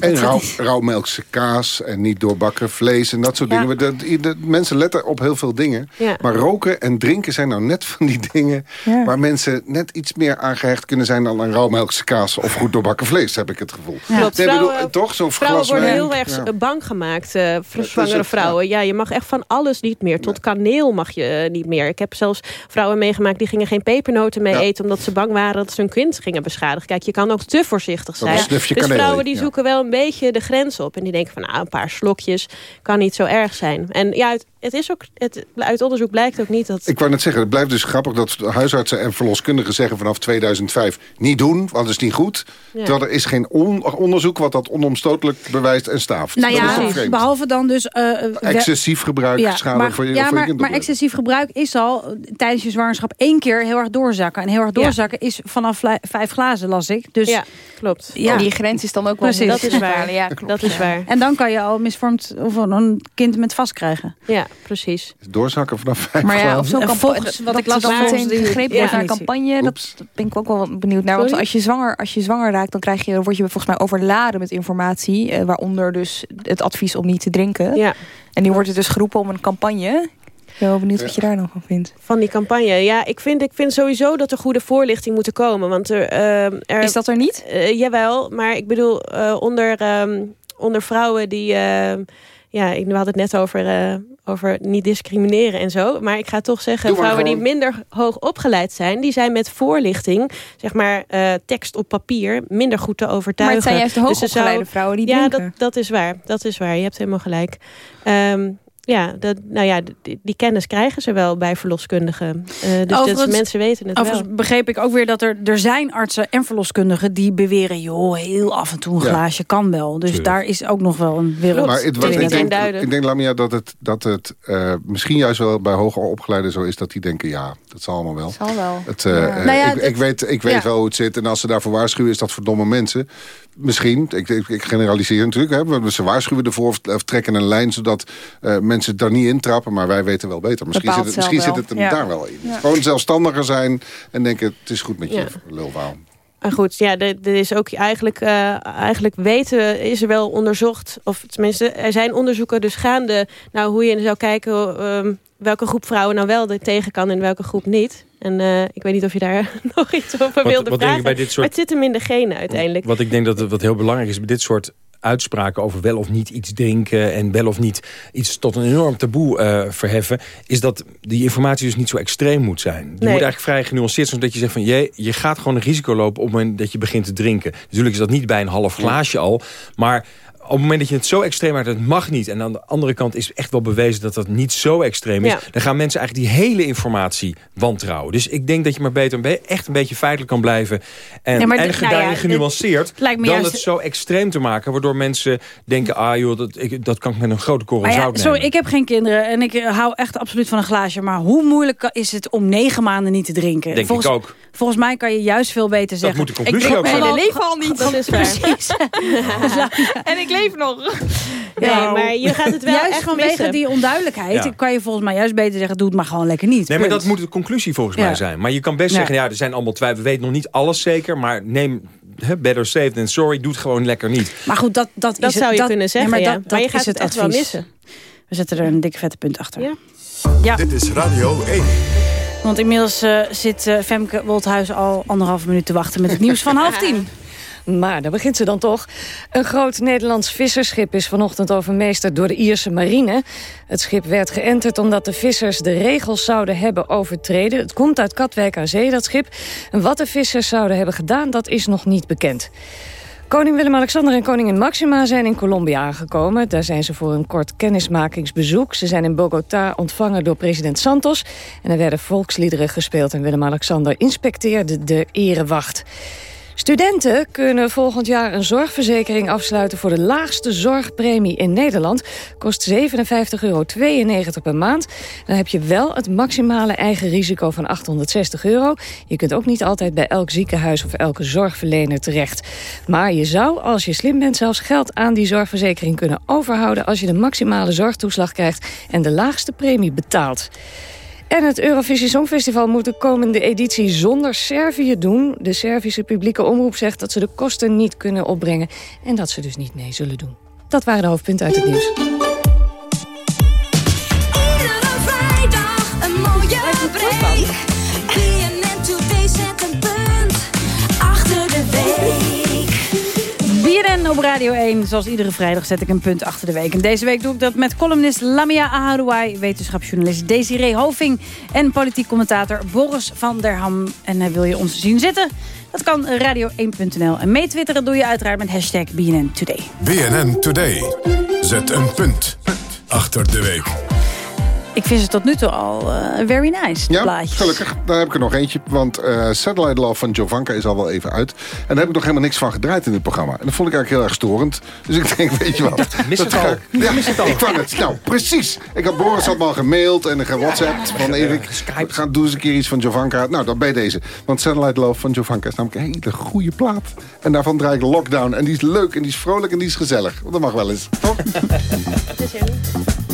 En dat rauw, rauwmelkse kaas en niet doorbakken vlees en dat soort Ja. dingen. Dat, dat- mensen letten op heel veel dingen. Ja. Maar roken en drinken zijn nou net van die dingen... Ja. waar mensen net iets meer aangehecht kunnen zijn... dan een rauwmelkse kaas of goed doorbakken vlees, heb ik het gevoel. Klopt. Nee, bedoel, Vrouwen- toch? Zo'n Vrouwen glas worden wijn. heel erg Ja. bang gemaakt eh, voor is zwangere het, vrouwen. Ja. je mag echt van alles niet meer. Tot kaneel mag je eh, niet meer. Ik heb zelfs vrouwen meegemaakt die gingen geen pepernoten mee Ja. eten... omdat ze bang waren dat ze hun kind gingen beschadigen. Kijk, je kan ook te voorzichtig zijn. dus kaneel vrouwen die ja. zoeken wel een beetje de grens op. En die denken van nou, een paar slokjes kan niet zo erg zijn. En ja, het is ook, het, uit onderzoek blijkt ook niet dat... Ik wou net zeggen, het blijft dus grappig dat huisartsen en verloskundigen zeggen vanaf 2005 niet doen, want het is niet goed. Ja. Terwijl er is geen on- onderzoek wat dat onomstotelijk bewijst en staaft. Nou ja, behalve dan dus... eh, we- Excessief gebruik, schade maar, voor je, ja, voor je maar, kind maar excessief gebruik is al eh, tijdens je zwangerschap één keer heel erg doorzakken. En heel erg doorzakken is vanaf vijf glazen, las ik. Dus, ja, klopt. ja. En die grens is dan ook wel Precies. Dat is waar. Ja, Dat is waar. En dan kan je al misvormd of een kind met vast krijgen. Ja, precies. Doorzakken vanaf vijf Maar ja, op zo'n campagne, volgens wat ik las meteen gegrepen ja. wordt naar een campagne, dat, Oeps. dat ben ik ook wel benieuwd naar. Want als je, zwanger, als je zwanger raakt, dan krijg je, dan word je volgens mij overladen met informatie. eh, waaronder dus het advies om niet te drinken. Ja. En nu wordt het dus geroepen om een campagne. Ik ben wel benieuwd wat je daar dan van vindt. Van die campagne. Ja, ik vind, ik vind sowieso dat er goede voorlichting moet komen. Want er, ehm, er Is dat er niet? Eh, jawel, maar ik bedoel, eh, onder, ehm, onder vrouwen die... ja, ik- we hadden het net over, eh, over niet discrimineren en zo. Maar ik ga toch zeggen, vrouwen die minder hoog opgeleid zijn... die zijn met voorlichting, zeg maar eh, tekst op papier... minder goed te overtuigen. Maar het zijn juist de Dus hoogopgeleide zou- vrouwen die ja, drinken. dat, dat is waar. Dat is waar. Je hebt helemaal gelijk. Ehm, ja, dat, nou ja, die, die kennis krijgen ze wel bij verloskundigen. Eh, dus dat mensen weten het wel. Overigens begreep ik ook weer dat er, er zijn artsen en verloskundigen... die beweren, joh, heel af en toe een Ja. glaasje kan wel. Dus Tuurlijk. daar is ook nog wel een wereld. Maar het, is ik, niet denk, ik denk, Lamia, dat het, dat het eh, misschien juist wel bij hoger opgeleiden zo is... dat die denken, ja, dat zal allemaal wel. Zal wel. Het, Ja. Nou ja, ik, ik weet, ik weet ja. wel hoe het zit. En als ze daarvoor waarschuwen, is dat voor domme mensen. Misschien, ik, ik, ik generaliseer natuurlijk. Hè, ze waarschuwen ervoor of, of trekken een lijn... zodat eh, mensen daar niet intrappen. Maar wij weten wel beter. Misschien, zit het, misschien zit het wel. hem Ja. daar wel in. Ja. Gewoon zelfstandiger zijn en denken... het is goed met je Ja. lulwaal. Maar goed, ja, er, er is ook eigenlijk, eh, eigenlijk weten, is er wel onderzocht, of tenminste, er zijn onderzoeken dus gaande, nou hoe je zou kijken ehm, welke groep vrouwen nou wel er tegen kan en welke groep niet. En eh, ik weet niet of je daar nog iets over Wat- wilde wat bij dit soort- Maar het zit hem in de genen uiteindelijk. Wat ik denk dat het wat heel belangrijk is bij dit soort uitspraken over wel of niet iets drinken... en wel of niet iets tot een enorm taboe eh, verheffen... is dat die informatie dus niet zo extreem moet zijn. Je moet eigenlijk vrij genuanceerd zijn... zodat je zegt van je, je gaat gewoon een risico lopen... op het moment dat je begint te drinken. Natuurlijk is dat niet bij een half glaasje al... maar op het moment dat je het zo extreem maakt, het mag niet. En aan de andere kant is echt wel bewezen dat dat niet zo extreem is. Ja. Dan gaan mensen eigenlijk die hele informatie wantrouwen. Dus ik denk dat je maar beter echt een beetje feitelijk kan blijven. En, Ja, en nou ja, genuanceerd. het lijkt me dan juist- het zo extreem te maken. Waardoor mensen denken, ah joh, dat, ik, dat kan ik met een grote korrel zout sorry, nemen. ik heb geen kinderen en ik eh, hou echt absoluut van een glaasje. Maar hoe moeilijk is het om negen maanden niet te drinken? Denk ik ook. Volgens mij kan je juist veel beter zeggen... moet de conclusie ik ook mijn zijn. hele leven al niet. Dat is. Precies. En ik leef nog. Nee, maar je gaat het wel juist echt vanwege missen. die onduidelijkheid Ja. kan je volgens mij juist beter zeggen... doe het maar gewoon lekker niet. Nee, maar Punt. dat moet de conclusie volgens Ja. mij zijn. Maar je kan best Ja. zeggen, ja, er zijn allemaal twijfels. We weten nog niet alles zeker, maar neem hè, better safe than sorry. Doe het gewoon lekker niet. Maar goed, dat, dat, Dat is zou het, je kunnen zeggen, nee, maar ja. dat, Maar dat je gaat is het echt wel advies. missen. We zetten er een dikke vette punt achter. Ja. Ja. Dit is Radio 1. Want inmiddels eh, zit eh, Femke Wolthuis al anderhalve minuut te wachten... met het nieuws van half tien. Maar daar begint ze dan toch. Een groot Nederlands visserschip is vanochtend overmeesterd door de Ierse marine. Het schip werd geënterd omdat de vissers de regels zouden hebben overtreden. Het komt uit Katwijk aan Zee, dat schip. En wat de vissers zouden hebben gedaan, dat is nog niet bekend. Koning Willem-Alexander en koningin Maxima zijn in Colombia aangekomen. Daar zijn ze voor een kort kennismakingsbezoek. Ze zijn in Bogota ontvangen door president Santos. En er werden volksliederen gespeeld en Willem-Alexander inspecteerde de erewacht. Studenten kunnen volgend jaar een zorgverzekering afsluiten... voor de laagste zorgpremie in Nederland. Kost 57,92 euro per maand. Dan heb je wel het maximale eigen risico van 860 euro. Je kunt ook niet altijd bij elk ziekenhuis of elke zorgverlener terecht. Maar je zou, als je slim bent, zelfs geld aan die zorgverzekering kunnen overhouden... als je de maximale zorgtoeslag krijgt en de laagste premie betaalt. En het Eurovisie Songfestival moet de komende editie zonder Servië doen. De Servische publieke omroep zegt dat ze de kosten niet kunnen opbrengen... en dat ze dus niet mee zullen doen. Dat waren de hoofdpunten uit het nieuws. Op Radio 1. Zoals iedere vrijdag zet ik een punt achter de week. En deze week doe ik dat met columnist Lamia Aharouai... wetenschapsjournalist Desiree Hoving... en politiek commentator Boris van der Ham. En eh, wil je ons zien zitten? Dat kan radio1.nl. En meetwitteren doe je uiteraard met hashtag BNN Today. BNN Today. Zet een punt achter de week. Ik vind ze tot nu toe al eh, very nice, de Ja, plaatjes. gelukkig. Daar heb ik er nog eentje. Want eh, Satellite Love van Jovanka is al wel even uit. En daar heb ik nog helemaal niks van gedraaid in dit programma. En dat vond ik eigenlijk heel erg storend. Dus ik denk, weet je wat. mis dat het ga al. ik- Ja, mis het al. ik kwam het. Nou, precies. Ik had Boris had me al gemaild en gewhatsappt van Erik. Ga, doe eens een keer iets van Jovanka. Nou, dan bij deze. Want Satellite Love van Jovanka is namelijk een hele goede plaat. En daarvan draai ik Lockdown. En die is leuk en die is vrolijk en die is gezellig. Want dat mag wel eens, toch? You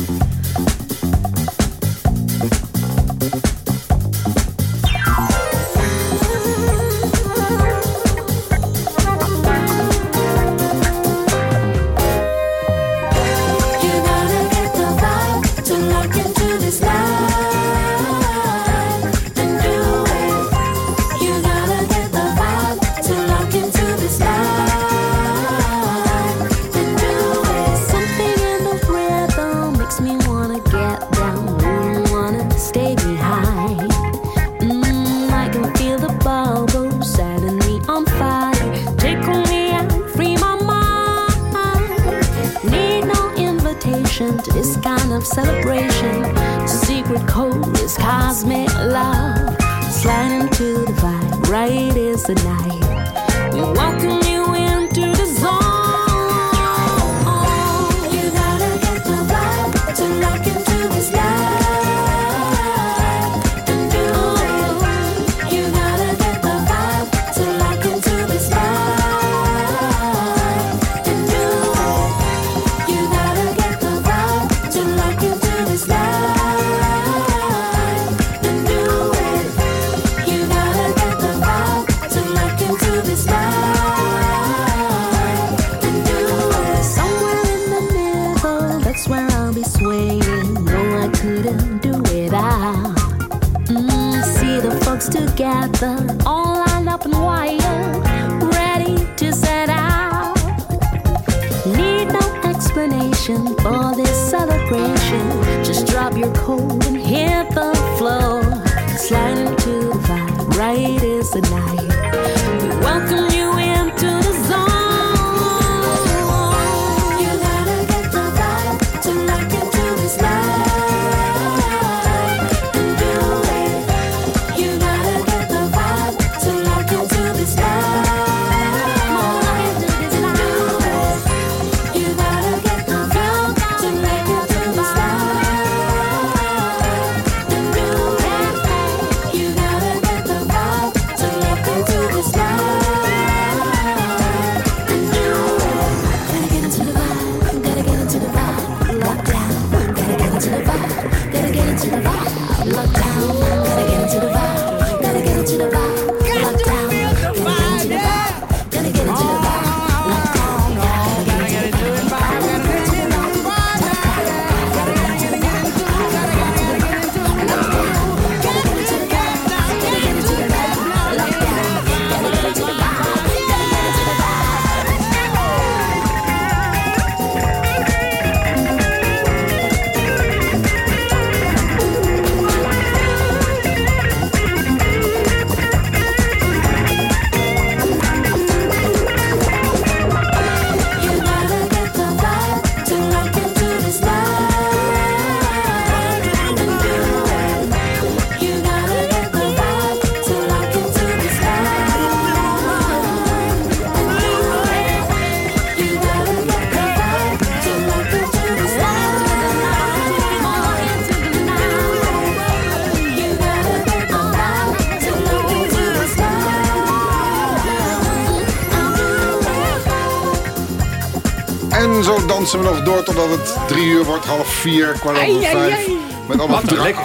dansen we nog door totdat het drie uur wordt, half vier, kwart over Ai, ai, vijf. ai. Met allemaal, drank,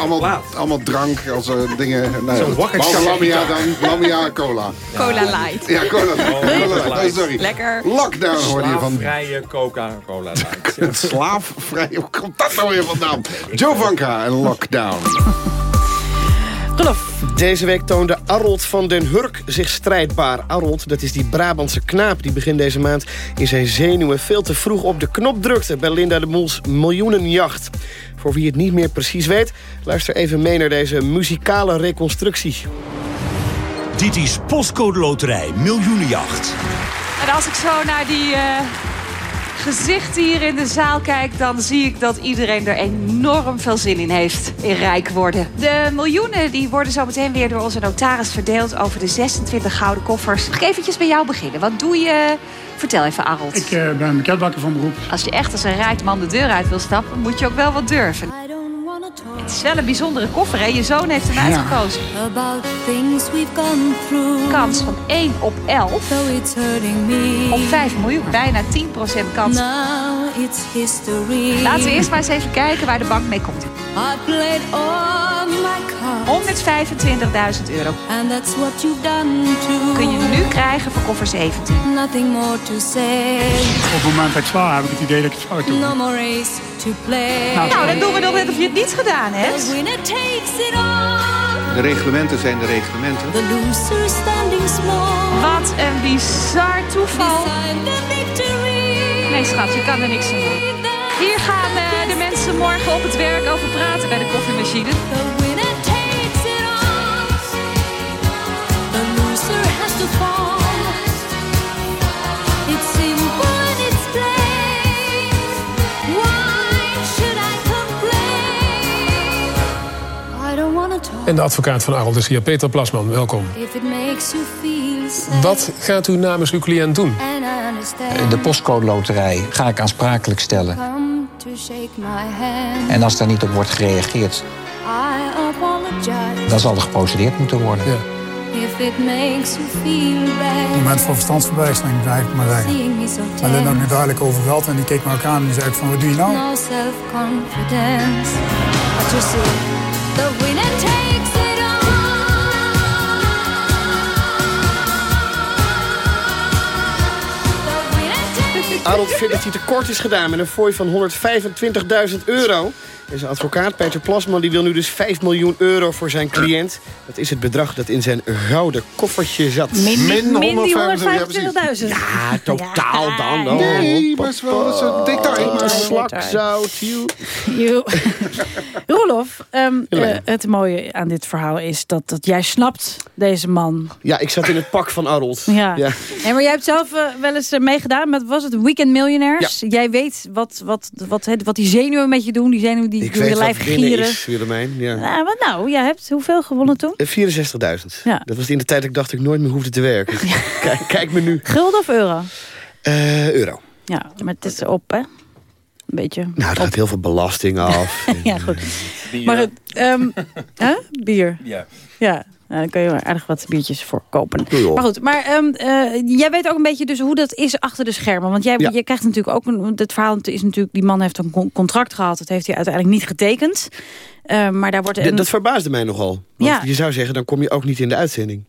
allemaal, drank als eh, dingen. Nou, Zo'n Capita. Lamia dan, Lamia cola. Cola light. Ja, cola. cola light. Oh, sorry. Lekker. Lockdown hoorde je van Slaafvrije Coca-Cola Light. slaafvrij. Hoe komt dat nou weer vandaan? Jovanka en Lockdown. Geloof. Deze week toonde Arold van den Hurk zich strijdbaar. Arold, dat is die Brabantse knaap die begin deze maand... in zijn zenuwen veel te vroeg op de knop drukte... bij Linda de Moels miljoenenjacht. Voor wie het niet meer precies weet... luister even mee naar deze muzikale reconstructie. Dit is Postcode Loterij Miljoenenjacht. En als ik zo naar die eh, gezichten hier in de zaal kijk... dan zie ik dat iedereen er enorm veel zin in heeft. In rijk worden. De miljoenen die worden zo meteen weer door onze notaris verdeeld... over de 26 gouden koffers. Mag ik eventjes bij jou beginnen? Wat doe je? Vertel even, Arold. Ik eh, ben bekendbakker van beroep. Als je echt als een rijk man de deur uit wil stappen... moet je ook wel wat durven. Het is wel een bijzondere koffer, hè? Je zoon heeft hem Ja. uitgekozen. Kans van 1 op 11. Op 5 miljoen. Bijna 10% kans. Laten we eerst maar eens even kijken waar de bank mee komt. 125.000 euro. Kun je nu krijgen voor koffer 17. Op het moment dat ik sla, heb ik het idee dat ik het fout doe. Nou, dan doen we nog net of je het niet gedaan hebt. De reglementen zijn de reglementen. Wat een bizar toeval. Nee, schat, je kan er niks aan doen. Hier gaan eh, de mensen morgen op het werk over praten bij de koffiemachine. En de advocaat van Arold is hier, Peter Plasman. Welkom. Wat gaat u namens uw cliënt doen? De postcode loterij ga ik aansprakelijk stellen. En als daar niet op wordt gereageerd, dan zal er geprocedeerd moeten worden. Een moment van verstandsverbijstering, ik maar zeggen. Maar dit nog niet duidelijk over en die keek me ook aan en die zei van, wat doe je nou? Arold vindt dat hij tekort is gedaan met een fooi van 125.000 euro. En zijn advocaat Peter Plasman die wil nu dus 5 miljoen euro voor zijn cliënt. Dat is het bedrag dat in zijn gouden koffertje zat. Min, min, min die 125.000. Ja, totaal dan. Oh, Nee, maar is wel dat is een detail. Maar... Slak, zout, you. Joe. Roelof, ehm, Helene. eh, het mooie aan dit verhaal is dat, dat jij snapt deze man. Ja, ik zat in het pak van Arold. Ja. Ja. En maar jij hebt zelf eh, wel eens eh, meegedaan met, was het Weekend Millionaires? Jij weet wat, wat, wat, het- wat die zenuwen met je doen. Die zenuwen die Ik door je weet lijf gieren. is, Willemijn. Ja. Nou, wat nou? Jij hebt hoeveel gewonnen toen? Eh, 64.000. Ja. Dat was in de tijd dat ik dacht dat ik nooit meer hoefde te werken. Kijk, kijk me nu. Gulden of euro? Eh, euro. Ja, maar het is op, hè? Een beetje. Nou, er gaat heel veel belasting af. ja, goed. Maar het, ehm, hè? Bier. Ja. Ja, nou, dan kun je wel aardig wat biertjes voor kopen. Maar goed, maar ehm, eh, jij weet ook een beetje dus hoe dat is achter de schermen. Want jij, Ja. je krijgt natuurlijk ook... Een, het verhaal is natuurlijk... Die man heeft een con- contract gehad. Dat heeft hij uiteindelijk niet getekend. Eh, maar daar wordt... Een- Dat verbaasde mij nogal. Want Ja. je zou zeggen, dan kom je ook niet in de uitzending.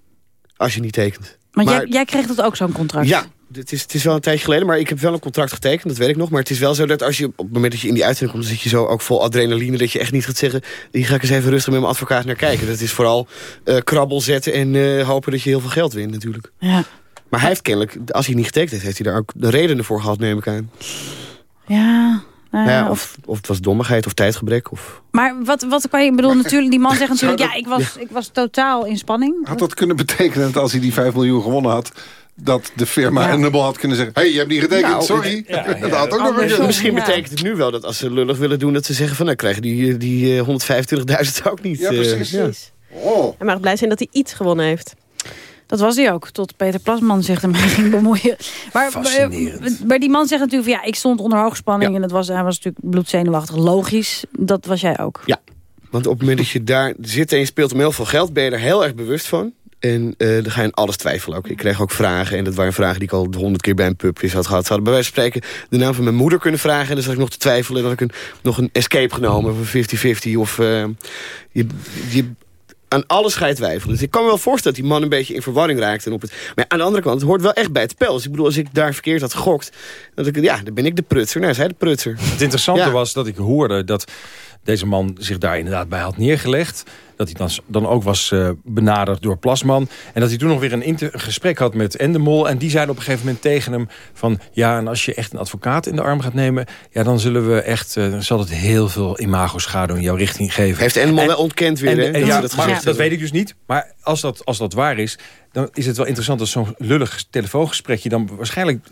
Als je niet tekent. Want maar, jij, jij kreeg dat ook zo'n contract. Ja, het is, het is wel een tijdje geleden, maar ik heb wel een contract getekend, dat weet ik nog. Maar het is wel zo dat als je op het moment dat je in die uitzending komt... zit je zo ook vol adrenaline dat je echt niet gaat zeggen... die ga ik eens even rustig met mijn advocaat naar kijken. Dat is vooral eh, krabbel zetten en eh, hopen dat je heel veel geld wint natuurlijk. Ja. Maar hij heeft kennelijk, als hij niet getekend heeft... heeft hij daar ook de redenen voor gehad, neem ik aan. Ja, nou ja, ja, of- of, het was dommigheid of tijdgebrek. Of... Maar wat, wat kan je... Ik bedoel, natuurlijk, die man zegt natuurlijk... Ja, ik was, ik was totaal in spanning. Had dat kunnen betekenen dat als hij die 5 miljoen gewonnen had... dat de firma Ja. Hannibal had kunnen zeggen... hé, hey, je hebt niet getekend, Nou, sorry. ja, dat had ook nog een misschien betekent het nu wel dat als ze lullig willen doen... dat ze zeggen van, nou krijgen die, die eh, 125.000 ook niet. Ja, eh, precies. ja. Oh. Hij mag blij zijn dat hij iets gewonnen heeft. Dat was hij ook, tot Peter Plasman zich ermee ging bemoeien. Maar, Fascinerend. maar die man zegt natuurlijk van ja, ik stond onder hoogspanning en het was, hij was natuurlijk bloedzenuwachtig. Logisch, dat was jij ook. Ja, want op het moment dat je daar zit en je speelt om heel veel geld... ben je er heel erg bewust van. En eh, dan ga je aan alles twijfelen ook. Ik kreeg ook vragen. En dat waren vragen die ik al honderd keer bij een pubquiz had gehad. Ze hadden bij wijze van spreken de naam van mijn moeder kunnen vragen. En dan zat ik nog te twijfelen. En dan had ik een, nog een escape genomen voor 50-50. Of eh, je, je, aan alles ga je twijfelen. Dus ik kan me wel voorstellen dat die man een beetje in verwarring raakt. En op het, maar ja, aan de andere kant, het hoort wel echt bij het spel. Dus ik bedoel, als ik daar verkeerd had gegokt... Dan, ik, ja, dan ben ik de prutser. Nou, zij de prutser. Het interessante Ja. was dat ik hoorde dat deze man zich daar inderdaad bij had neergelegd. Dat hij dan, dan ook was eh, benaderd door Plasman. En dat hij toen nog weer een, gesprek had met Endemol. En die zeiden op een gegeven moment tegen hem van... ja, en als je echt een advocaat in de arm gaat nemen... ja, dan zullen we echt, eh, dan zal het heel veel imagoschade in jouw richting geven. Heeft Endemol En- wel ontkend weer, en- hè, en dat ja, dat maar dat weet ik dus niet. Maar als dat, als dat waar is, dan is het wel interessant... dat zo'n lullig telefoongesprekje dan waarschijnlijk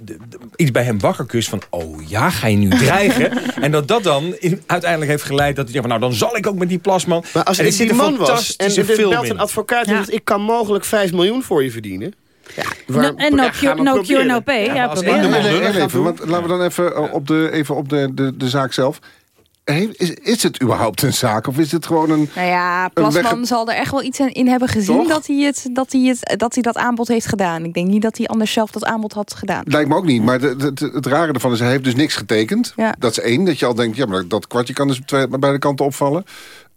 iets bij hem wakker kust van... oh ja, ga je nu dreigen? en dat dat dan in, uiteindelijk heeft geleid dat hij zegt... van, nou, dan zal ik ook met die plasman. Maar als en die een was en er belt een advocaat en zegt... ik kan mogelijk 5 miljoen voor je verdienen. Ja, waar- No- en no ja, cure- no cure, no pay. Ja, als Nee, nee, even, doen. want laten we dan even eh, op de, even op de, de, de zaak zelf. Heeft- Is, is het überhaupt een zaak of is het gewoon een... Nou ja, Plasman wegge- zal er echt wel iets in hebben gezien Toch? dat hij, het, dat, hij het, dat hij dat aanbod heeft gedaan. Ik denk niet dat hij anders zelf dat aanbod had gedaan. Lijkt me ook niet, maar de, de- de- het rare ervan is... hij heeft dus niks getekend. Ja. Dat is één, dat je al denkt... ja, maar dat kwartje kan dus twee, beide kanten opvallen.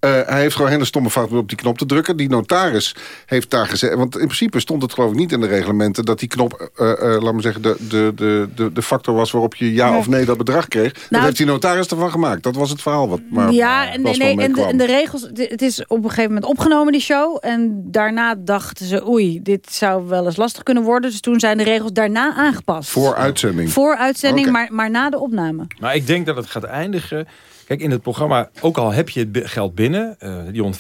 Eh, hij heeft gewoon een hele stomme fout om op die knop te drukken. Die notaris heeft daar gezegd... want in principe stond het geloof ik niet in de reglementen... dat die knop, eh eh laat maar zeggen, de, de, de, de, de factor was... waarop je ja Nee. of nee dat bedrag kreeg. dat Nou, heeft die notaris ervan gemaakt. Dat was het verhaal wat maar ja, en, nee, en, de, en de regels, het is op een gegeven moment opgenomen, die show. En daarna dachten ze, oei, dit zou wel eens lastig kunnen worden. Dus toen zijn de regels daarna aangepast. Voor uitzending. Voor uitzending, maar, maar na de opname. Maar ik denk dat het gaat eindigen... Kijk, in het programma, ook al heb je het geld binnen... eh, die 125.000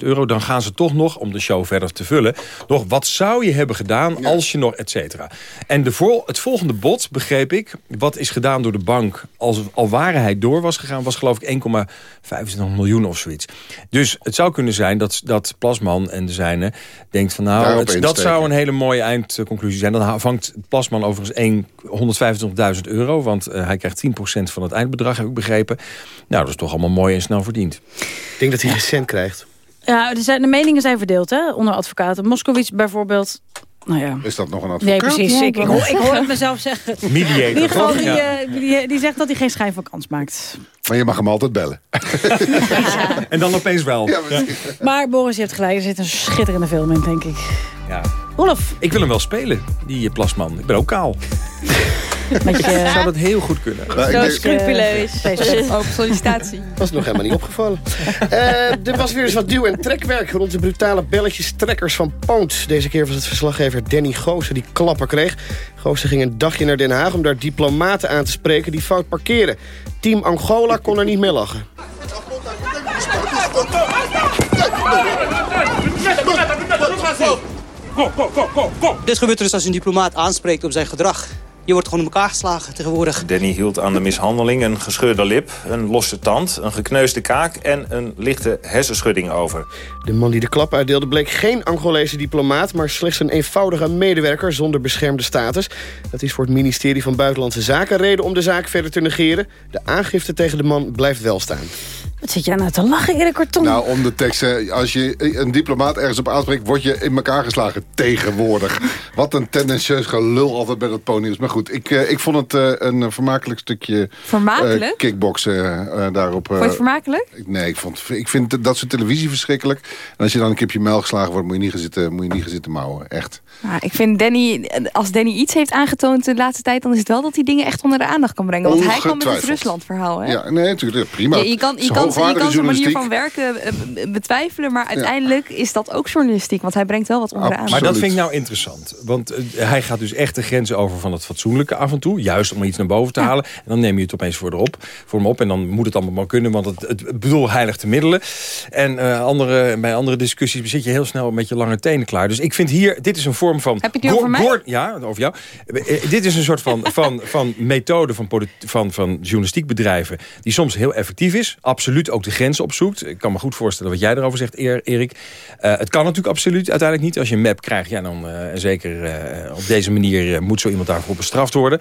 euro, dan gaan ze toch nog, om de show verder te vullen... nog wat zou je hebben gedaan als je nog, et cetera. En de vol, het volgende bod, begreep ik... wat is gedaan door de bank, als, al waren hij door was gegaan... was geloof ik 1,25 miljoen of zoiets. Dus het zou kunnen zijn dat, dat Plasman en de zijne denkt van... nou, het- dat zou een hele mooie eindconclusie zijn. Dan vangt Plasman overigens 1 125.000 euro... want eh, hij krijgt 10% van het eindbedrag, heb ik begrepen. Nou, dat is toch allemaal mooi en snel verdiend. Ik denk dat hij geen cent krijgt. Ja, er zijn, de meningen zijn verdeeld hè, onder advocaten. Moskowitz bijvoorbeeld. Nou ja. Is dat nog een advocaat? Nee, precies. Ja, ik, ik, hoor, ik hoor het mezelf zeggen. Mediator, die, Ja. eh, die, die zegt dat hij geen schijn van kans maakt. Maar je mag hem altijd bellen. En dan opeens wel. Ja, Ja. Maar Boris, je hebt gelijk. Er zit een schitterende film in, denk ik. Ja. Rolf, Ik wil hem wel spelen, die eh, Plasman. Ik ben ook kaal. Met je... Zou dat heel goed kunnen. Nou, ik Zo denk- scrupuleus. Op sollicitatie. Dat is nog helemaal niet opgevallen. Eh, er was weer eens wat duw- en trekwerk rond de brutale belletjes trekkers van Poont. Deze keer was het verslaggever Danny Goosen die klapper kreeg. Goosen ging een dagje naar Den Haag om daar diplomaten aan te spreken die fout parkeren. Team Angola kon er niet mee lachen. Dit gebeurt er dus als een diplomaat aanspreekt op zijn gedrag. Je wordt gewoon in elkaar geslagen tegenwoordig. Danny hield aan de mishandeling een gescheurde lip, een losse tand, een gekneusde kaak en een lichte hersenschudding over. De man die de klap uitdeelde bleek geen Angolese diplomaat... maar slechts een eenvoudige medewerker zonder beschermde status. Dat is voor het ministerie van Buitenlandse Zaken reden om de zaak verder te negeren. De aangifte tegen de man blijft wel staan. Wat zit jij nou te lachen, Erik Kortom? Nou, om de tekst. hè, Als je een diplomaat ergens op aanspreekt... word je in elkaar geslagen tegenwoordig. Wat een tendentieus gelul altijd bij dat podium is. Maar goed, ik, eh, ik vond het eh, een vermakelijk stukje... Vermakelijk? eh, kickboksen eh, daarop. Vond je het vermakelijk? Nee, ik, vond, ik vind dat soort televisie verschrikkelijk. En als je dan een keer op je mijl geslagen wordt... moet je niet gaan zitten, moet je niet gaan zitten mouwen. Echt. Nou, ik vind Danny, als Danny iets heeft aangetoond de laatste tijd... dan is het wel dat hij dingen echt onder de aandacht kan brengen. Want hij kwam met het Ongetwijfeld. Rusland-verhaal. Hè? Ja, nee, natuurlijk. Prima. Ja, je kan, je kan, je kan zijn manier van werken eh, betwijfelen, maar uiteindelijk is dat ook journalistiek. Want hij brengt wel wat onder de aandacht. Maar dat vind ik nou interessant. Want eh, hij gaat dus echt de grenzen over van het fatsoenlijke af en toe. Juist om iets naar boven te halen. En dan neem je het opeens voor, erop, voor hem op. En dan moet het allemaal maar kunnen. Want het, het bedoel heiligt de middelen. En eh, andere, bij andere discussies zit je heel snel met je lange tenen klaar. Dus ik vind hier, dit is een vorm van... Heb je het over mij? Ja, over jou. Eh, eh, dit is een soort van, van, van methode van, van, van journalistiek bedrijven... die soms heel effectief is. Absoluut ook de grenzen opzoekt. Ik kan me goed voorstellen wat jij erover zegt, Erik. Eh, het kan natuurlijk absoluut uiteindelijk niet. Als je een map krijgt, ja, dan zeker op deze manier... moet zo iemand daarvoor bestraft worden.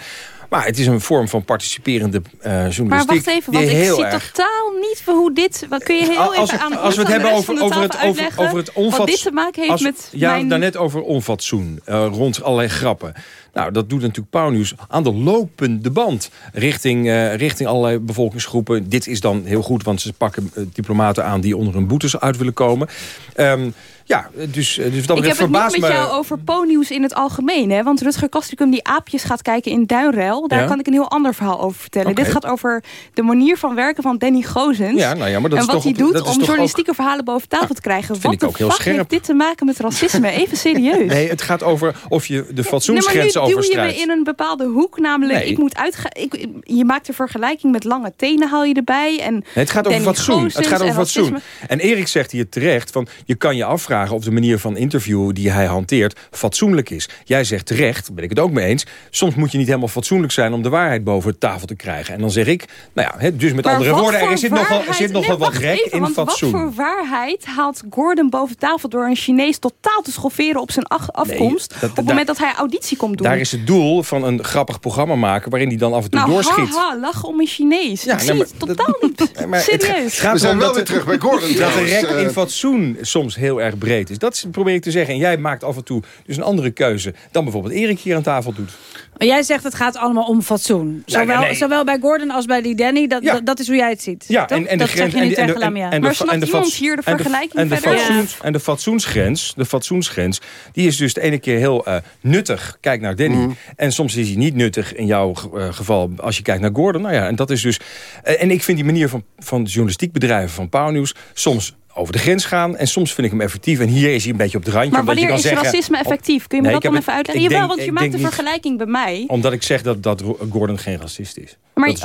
Maar het is een vorm van participerende eh journalistiek. Maar wacht even, want ik zie erg- totaal niet voor hoe dit... Wat kun je heel als, even aan als we het hebben over, over, het, over, het. Wat dit te maken heeft als- met Ja, mijn... daarnet over onfatsoen, eh, rond allerlei grappen. Nou, dat doet natuurlijk Pauwnieuws aan de lopende band. Richting, eh, richting allerlei bevolkingsgroepen. Dit is dan heel goed, want ze pakken diplomaten aan... die onder hun boetes uit willen komen. Ehm, ja, dus, eh, dus dat Ik heb het niet met me... jou over Po-nieuws in het algemeen. Hè? Want Rutger Kastrikum die aapjes gaat kijken in Duinruil... daar Ja. kan ik een heel ander verhaal over vertellen. Dit gaat over de manier van werken van Danny Gozens. Ja, nou ja, maar dat en is wat toch hij doet dat is om journalistieke verhalen boven tafel te krijgen. Wat ik de ook fuck heeft dit te maken met racisme? Even serieus. Nee, het gaat over of je de Nee, maar fatsoensgrenzen nu duw je me in een bepaalde hoek. Namelijk, Nee. ik moet uitgaan. Ik, je maakt een vergelijking met lange tenen haal je erbij. En Nee, het gaat over Danny fatsoen. Het gaat over en fatsoen. En Erik zegt hier terecht, van, je kan je afvragen of de manier van interviewen die hij hanteert fatsoenlijk is. Jij zegt terecht, daar ben ik het ook mee eens, soms moet je niet helemaal fatsoenlijk zijn om de waarheid boven tafel te krijgen. En dan zeg ik, nou ja, hè, dus met Maar andere woorden, er zit nogal, zit nogal Nee, wat rek even, in want fatsoen. Wat voor waarheid haalt Gordon boven tafel door een Chinees totaal te schofferen op zijn ach- afkomst? dat- op het moment dat hij auditie komt doen. Daar is het doel van een grappig programma maken waarin hij dan af en toe nou, doorschiet. haha, lachen om een Chinees. Ja, ik nee, zie maar het totaal niet. Maar het Serieus. gaat We zijn wel dat weer de- terug bij Gordon Dat de rek Eh, in fatsoen soms heel erg breed is. Dat is- probeer ik te zeggen. En jij maakt af en toe dus een andere keuze dan bijvoorbeeld Erik hier aan tafel doet. Maar jij zegt het gaat allemaal om fatsoen. Ja, Zowel, nee. zowel bij Gordon als bij die Danny. Dat, Ja. dat, dat is hoe jij het ziet. Ja, toch? en, en de dat grens zeg je nu en, de- tegen en, de- Lamia. en de Maar fa- snapt en de iemand fats- hier de vergelijking en de verder? fatsoens- En de fatsoensgrens, de fatsoensgrens, die is dus de ene keer heel eh, nuttig. Kijk naar Danny. Mhm. En soms is hij niet nuttig in jouw eh, geval als je kijkt naar Gordon. Nou ja, en dat is dus. eh, en ik vind die manier van, van journalistiek bedrijven van Pauwnieuws soms over de grens gaan. En soms vind ik hem effectief. En hier is hij een beetje op het randje. Maar omdat je wanneer kan is zeggen, racisme effectief? Kun je me Nee, dat ik dan even uitleggen? ik Jawel, want je maakt de niet- vergelijking bij mij. Omdat ik zeg dat, dat Gordon geen racist is. Maar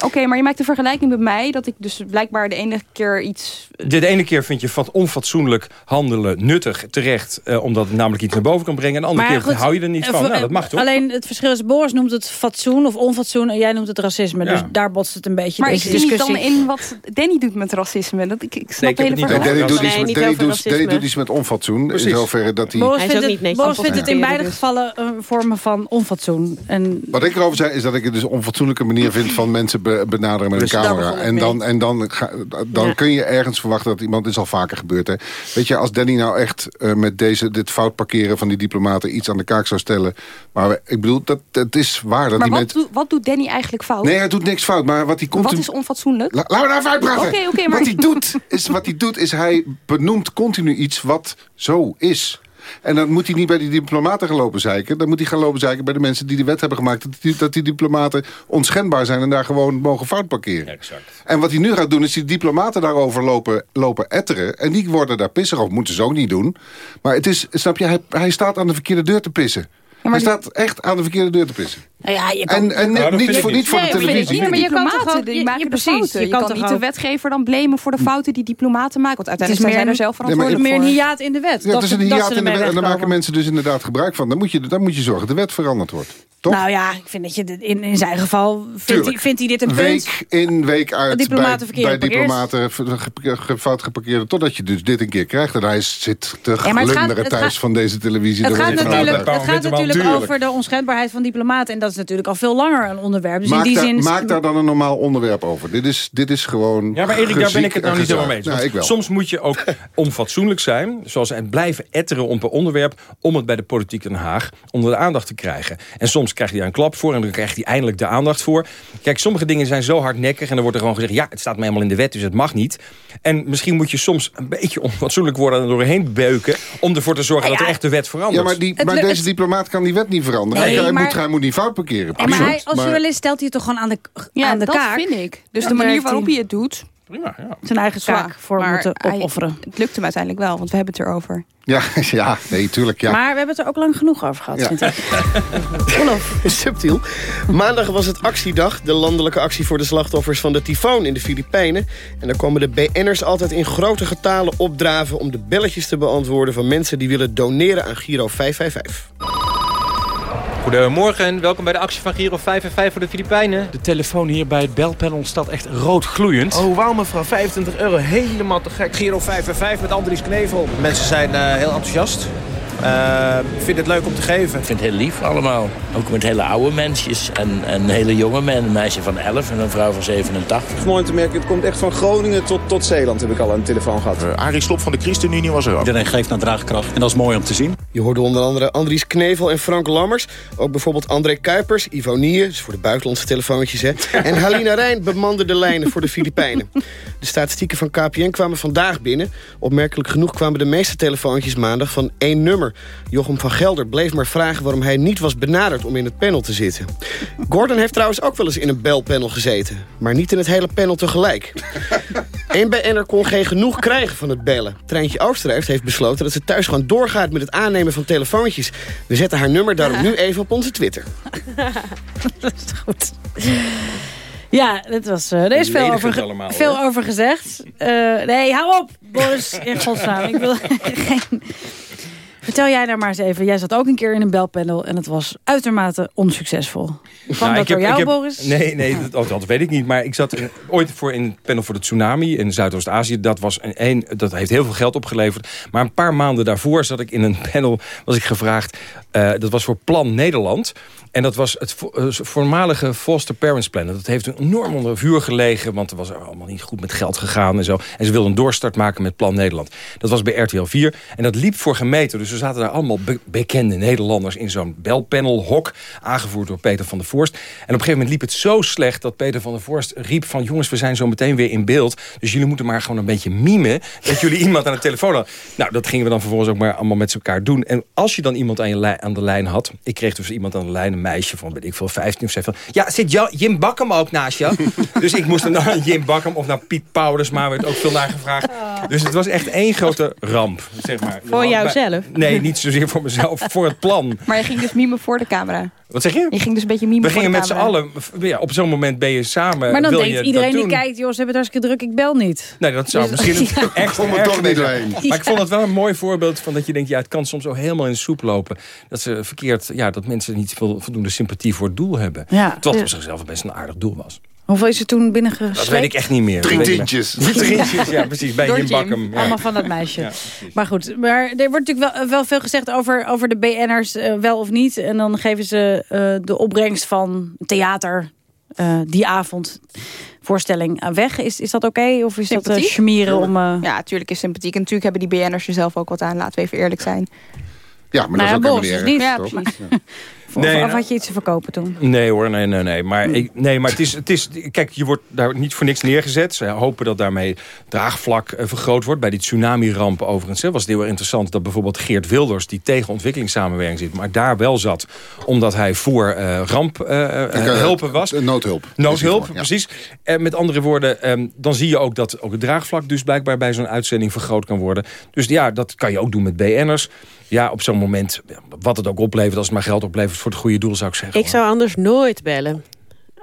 oké, maar je maakt de vergelijking bij mij... dat ik dus blijkbaar de enige keer iets... De ene keer vind je vat onfatsoenlijk handelen nuttig, terecht. eh, omdat het namelijk iets naar boven kan brengen. En de andere Maar keer goed, hou je er niet eh, van. Nou, dat mag toch? Alleen het verschil is, Boris noemt het fatsoen of onfatsoen en jij noemt het racisme. Ja. Dus daar botst het een beetje. Maar ik zie dan in wat Danny doet met racisme. Dat, ik, ik snap ik niet Nee. Danny doet Nee, niet Danny doet- Danny doet iets met onfatsoen. Precies. In zoverre dat hij... Boris vindt, het, Boris vindt het in beide gevallen een vorm van onfatsoen. En Wat ik erover zei, is dat ik het dus een onfatsoenlijke manier vind... van mensen be- benaderen met een Dus camera. En dan, en dan, ga- dan Ja. kun je ergens verwachten dat iemand... Dit is al vaker gebeurd, hè. Weet je, als Danny nou echt eh, met deze, dit fout parkeren van die diplomaten... iets aan de kaak zou stellen... Maar we- ik bedoel, dat, het is waar dat Maar die wat, mensen... wat doet Danny eigenlijk fout? Nee, hij doet niks fout, maar wat hij komt... wat is onfatsoenlijk? La, laten we daar even uitpraten. Oké, oké, maar- wat, hij doet, is, wat hij doet, is hij benoemt continu iets wat zo is. En dan moet hij niet bij die diplomaten gaan lopen zeiken. Dan moet hij gaan lopen zeiken bij de mensen die de wet hebben gemaakt... dat die, dat die diplomaten onschendbaar zijn en daar gewoon mogen fout parkeren. Exact. En wat hij nu gaat doen, is die diplomaten daarover lopen, lopen etteren. En die worden daar pissig over. Moeten ze ook niet doen. Maar het is, snap je, hij, hij staat aan de verkeerde deur te pissen. Hij staat echt aan de verkeerde deur te pissen. Nou ja, je kan, En, en Nou, niet, voor, niet. voor Nee, de televisie. maar je kan toch ook- die maken precies, fouten. je Je kan kan toch niet de wetgever dan blamen voor de fouten die diplomaten maken. Want uiteindelijk zijn zij er zelf Nee, maar verantwoordelijk meer een voor. hiaat in de wet. Ja, dat is een dat hiaat in de wet. En daar maken mensen dus inderdaad gebruik van. Dan moet je, dan moet je zorgen dat de wet veranderd wordt. Toch? Nou ja, ik vind dat je in, in zijn geval vindt hij, vindt hij dit een punt. Week in, week uit Diplomaten bij, bij diplomaten fout geparkeerd. Totdat je dus dit een keer krijgt. En hij zit te maar glunderen thuis gaat- van deze televisie. Het gaat ik, natuurlijk, natuurlijk Tuurlijk. over de onschendbaarheid van diplomaten. En dat is natuurlijk al veel langer een onderwerp. Dus maak, in die daar, zin... maak daar dan een normaal onderwerp over. Dit is, dit is gewoon Ja, maar Erik, daar ben ik het nou niet helemaal mee eens. Nou, Want ik wel. Soms moet je ook onfatsoenlijk zijn. Zoals en blijven etteren op een onderwerp... om het bij de politiek Den Haag onder de aandacht te krijgen. En soms krijg je daar een klap voor... en dan krijgt hij eindelijk de aandacht voor. Kijk, sommige dingen zijn zo hardnekkig... en dan wordt er gewoon gezegd... ja, het staat me helemaal in de wet, dus het mag niet. En misschien moet je soms een beetje onfatsoenlijk worden... en er doorheen beuken... om ervoor te zorgen Nou dat er echt de wet verandert. Ja, maar, die, maar deze diplomaat kan die wet niet veranderen. Nee, hij, hij maar- moet, hij moet niet fout parkeren. Maar hij, als Maar- journalist stelt hij het toch gewoon aan de, Ja, aan de dat kaak. vind ik. Dus de manier waarop hij- hij het doet... Prima, ja. Zijn eigen zaak voor maar moeten hij- opofferen. Het lukt hem uiteindelijk wel, want we hebben het erover. Ja, ja, nee, tuurlijk. Ja. Maar we hebben het er ook lang genoeg over gehad, Ja. vind ik. Olof. Subtiel. Maandag was het actiedag, de landelijke actie voor de slachtoffers van de tyfoon in de Filipijnen. En daar komen de BN'ers altijd in grote getalen opdraven om de belletjes te beantwoorden van mensen die willen doneren aan Giro 555. Goedemorgen, welkom bij de actie van Giro 5 en 5 voor de Filipijnen. De telefoon hier bij het belpanel staat echt rood gloeiend. Oh, wauw mevrouw, 25 euro, helemaal te gek. Giro 5 en 5 met Andries Knevel. Mensen zijn eh, heel enthousiast. Eh, Ik vind het leuk om te geven. Ik vind het heel lief allemaal. Ook met hele oude mensjes en, en hele jonge men. Een meisje van 11 en een vrouw van 87. Het is mooi om te merken, het komt echt van Groningen tot, tot Zeeland, heb ik al aan de telefoon gehad. Uh, Arie Slob van de ChristenUnie was er ook. Iedereen geeft naar draagkracht en dat is mooi om te zien. Je hoorde onder andere Andries Knevel en Frank Lammers. Ook bijvoorbeeld André Kuipers, Ivo Nieën, dus voor de buitenlandse telefoontjes. Hè. En Halina Rijn bemande de lijnen voor de Filipijnen. De statistieken van KPN kwamen vandaag binnen. Opmerkelijk genoeg kwamen de meeste telefoontjes maandag van één nummer. Jochem van Gelder bleef maar vragen waarom hij niet was benaderd om in het panel te zitten. Gordon heeft trouwens ook wel eens in een belpanel gezeten. Maar niet in het hele panel tegelijk. Eén BN'er kon geen genoeg krijgen van het bellen. Treintje Oosterhuis heeft besloten dat ze thuis gewoon doorgaat met het aannemen van telefoontjes. We zetten haar nummer daarom nu even op onze Twitter. dat is goed. Ja, dat was, eh, er is veel over, allemaal, veel hoor. over gezegd. Eh, nee, hou op, Boris, in godsnaam. Ik wil geen... Vertel jij nou maar eens even. Jij zat ook een keer in een belpanel en het was uitermate onsuccesvol. Kwam Nou, dat ik door heb- jou, heb- Boris? Nee, nee dat, dat weet ik niet. Maar ik zat in- ooit voor in het panel voor de tsunami in Zuidoost-Azië. Dat, was een, een, dat heeft heel veel geld opgeleverd. Maar een paar maanden daarvoor zat ik in een panel, was ik gevraagd. eh, dat was voor Plan Nederland. En dat was het eh, voormalige Foster Parents Plan. Dat heeft een enorm onder vuur gelegen. Want er was er allemaal niet goed met geld gegaan en zo. En ze wilden een doorstart maken met Plan Nederland. Dat was bij RTL 4. En dat liep voor gemeten. Dus we zaten daar allemaal be- bekende Nederlanders in zo'n belpanel hok. Aangevoerd door Peter van der Voorst. En op een gegeven moment liep het zo slecht dat Peter van der Voorst riep van... jongens, we zijn zo meteen weer in beeld. Dus jullie moeten maar gewoon een beetje mimen... dat jullie iemand aan de telefoon hadden. Nou, dat gingen we dan vervolgens ook maar allemaal met elkaar doen. En als je dan iemand aan, aan de lijn had... ik kreeg dus iemand aan de lijn, meisje van, weet ik veel, 15 of 7... ja, zit Jim Bakkum ook naast je? dus ik moest dan naar Jim Bakkum of naar Piet Paulusma... werd ook veel naar gevraagd. Dus het was echt één grote ramp, zeg maar. Voor jouzelf? Nee, niet zozeer voor mezelf, voor het plan. Maar je ging dus mimen voor de camera. Wat zeg je? Je ging dus een beetje mimen We voor gingen de met z'n allen, ja, op zo'n moment ben je samen. Maar dan wil denkt je iedereen die kijkt... joh, ze hebben het hartstikke druk, ik bel niet. Nee, dat zou Dus- misschien Ja. echt erg toch niet doorheen. Maar ik vond het wel een mooi voorbeeld van dat je denkt... ja, het kan soms ook helemaal in de soep lopen. Dat ze verkeerd, ja, dat mensen niet vol- voldoende sympathie voor het doel hebben. Ja. Terwijl het op zichzelf best een aardig doel was. Hoeveel is er toen binnengesleept? Dat weet ik echt niet meer. Dat tientjes. tientjes, ja, precies. Bij Door Jim Jim. Bakkum. Ja. Allemaal van dat meisje. Ja, maar goed, maar er wordt natuurlijk wel, wel veel gezegd over, over de BN'ers, eh, wel of niet. En dan geven ze eh, de opbrengst van theater eh, die avond voorstelling aan weg. Is, is dat oké? Of is dat Sympathiek? uh, schmieren om... eh, Ja, natuurlijk is sympathiek. En natuurlijk hebben die BN'ers er zelf ook wat aan. Laten we even eerlijk zijn. Ja, maar nou ja, dat is ook helemaal dus niet. Ja, toch? precies. Nee, of nou- had je iets te verkopen toen? Nee hoor, nee, nee, nee. Maar, ik, nee, maar het, is, het is... Kijk, je wordt daar niet voor niks neergezet. Ze hopen dat daarmee draagvlak eh, vergroot wordt. Bij die tsunami-ramp overigens hè, was het heel erg interessant... dat bijvoorbeeld Geert Wilders, die tegen ontwikkelingssamenwerking zit... maar daar wel zat, omdat hij voor eh ramp eh, eh, helpen was. Noodhulp. Noodhulp, precies. Eh, met andere woorden, ehm, dan zie je ook dat ook het draagvlak... dus blijkbaar bij zo'n uitzending vergroot kan worden. Dus ja, dat kan je ook doen met BN'ers. Ja, op zo'n moment, wat het ook oplevert... als het maar geld oplevert voor het goede doel, zou ik zeggen. Ik zou anders nooit bellen.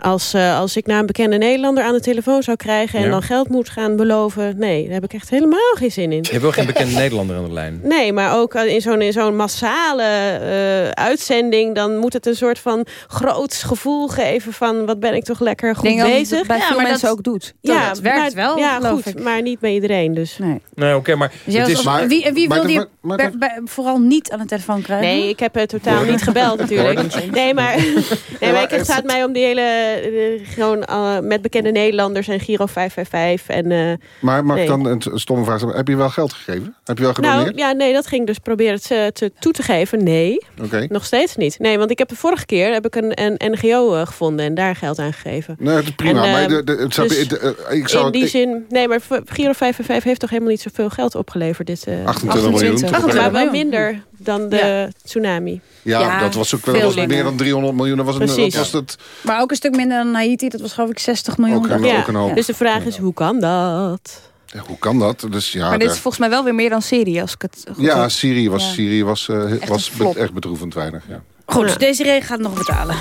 Als, eh, als ik naar een bekende Nederlander aan de telefoon zou krijgen... en Ja. dan geld moet gaan beloven... nee, daar heb ik echt helemaal geen zin in. Je wil geen bekende Nederlander aan de lijn. Nee, maar ook in zo'n in zo'n massale eh, uitzending... dan moet het een soort van groots gevoel geven van... wat ben ik toch lekker goed denk dat het bezig. bij veel maar mensen dat- ook doet. Ja, Dat werkt maar- wel, Ja, geloof goed, ik. maar niet bij iedereen dus. Nee. Nee, oké, maar Dus het is... als- wie, wie maar- wilde je maar- maar- vooral niet aan de telefoon krijgen? Nee, ik heb eh, totaal niet gebeld natuurlijk. Nee, maar, nee, maar ik- het gaat mij om die hele... eh, gewoon eh, met bekende Nederlanders en Giro 555. En, eh, Maar mag nee. dan een stomme vraag? Heb je wel geld gegeven? Heb je wel Nou, gedoneerd? ja, nee, dat ging dus proberen te, te, toe te geven. Nee, Oké. nog steeds niet. Nee, want ik heb de vorige keer heb ik een, een NGO gevonden en daar geld aan gegeven. Nee, prima. En, maar eh, de, de, het zou- dus de- ik zou in die ik- zin, nee, maar Giro 555 heeft toch helemaal niet zoveel geld opgeleverd. Dit, eh, 28 miljoen, toch? 28, maar wel minder dan de tsunami. ja, Ja, dat was ook was minder. meer dan 300 miljoen. Dat was, een, dat was het. Maar ook een stuk minder dan Haiti. Dat was geloof ik 60 miljoen. Ook een- hoop. Dus de vraag is, hoe kan dat? Ja, hoe kan dat? Dus ja, maar dit is daar- volgens mij wel weer meer dan serie, als ik het goed ja heb. Syrië was, Ja. Syrië was, eh, Echt was een flop. be- echt bedroevend weinig. Ja. Goed, deze regen gaat nog betalen.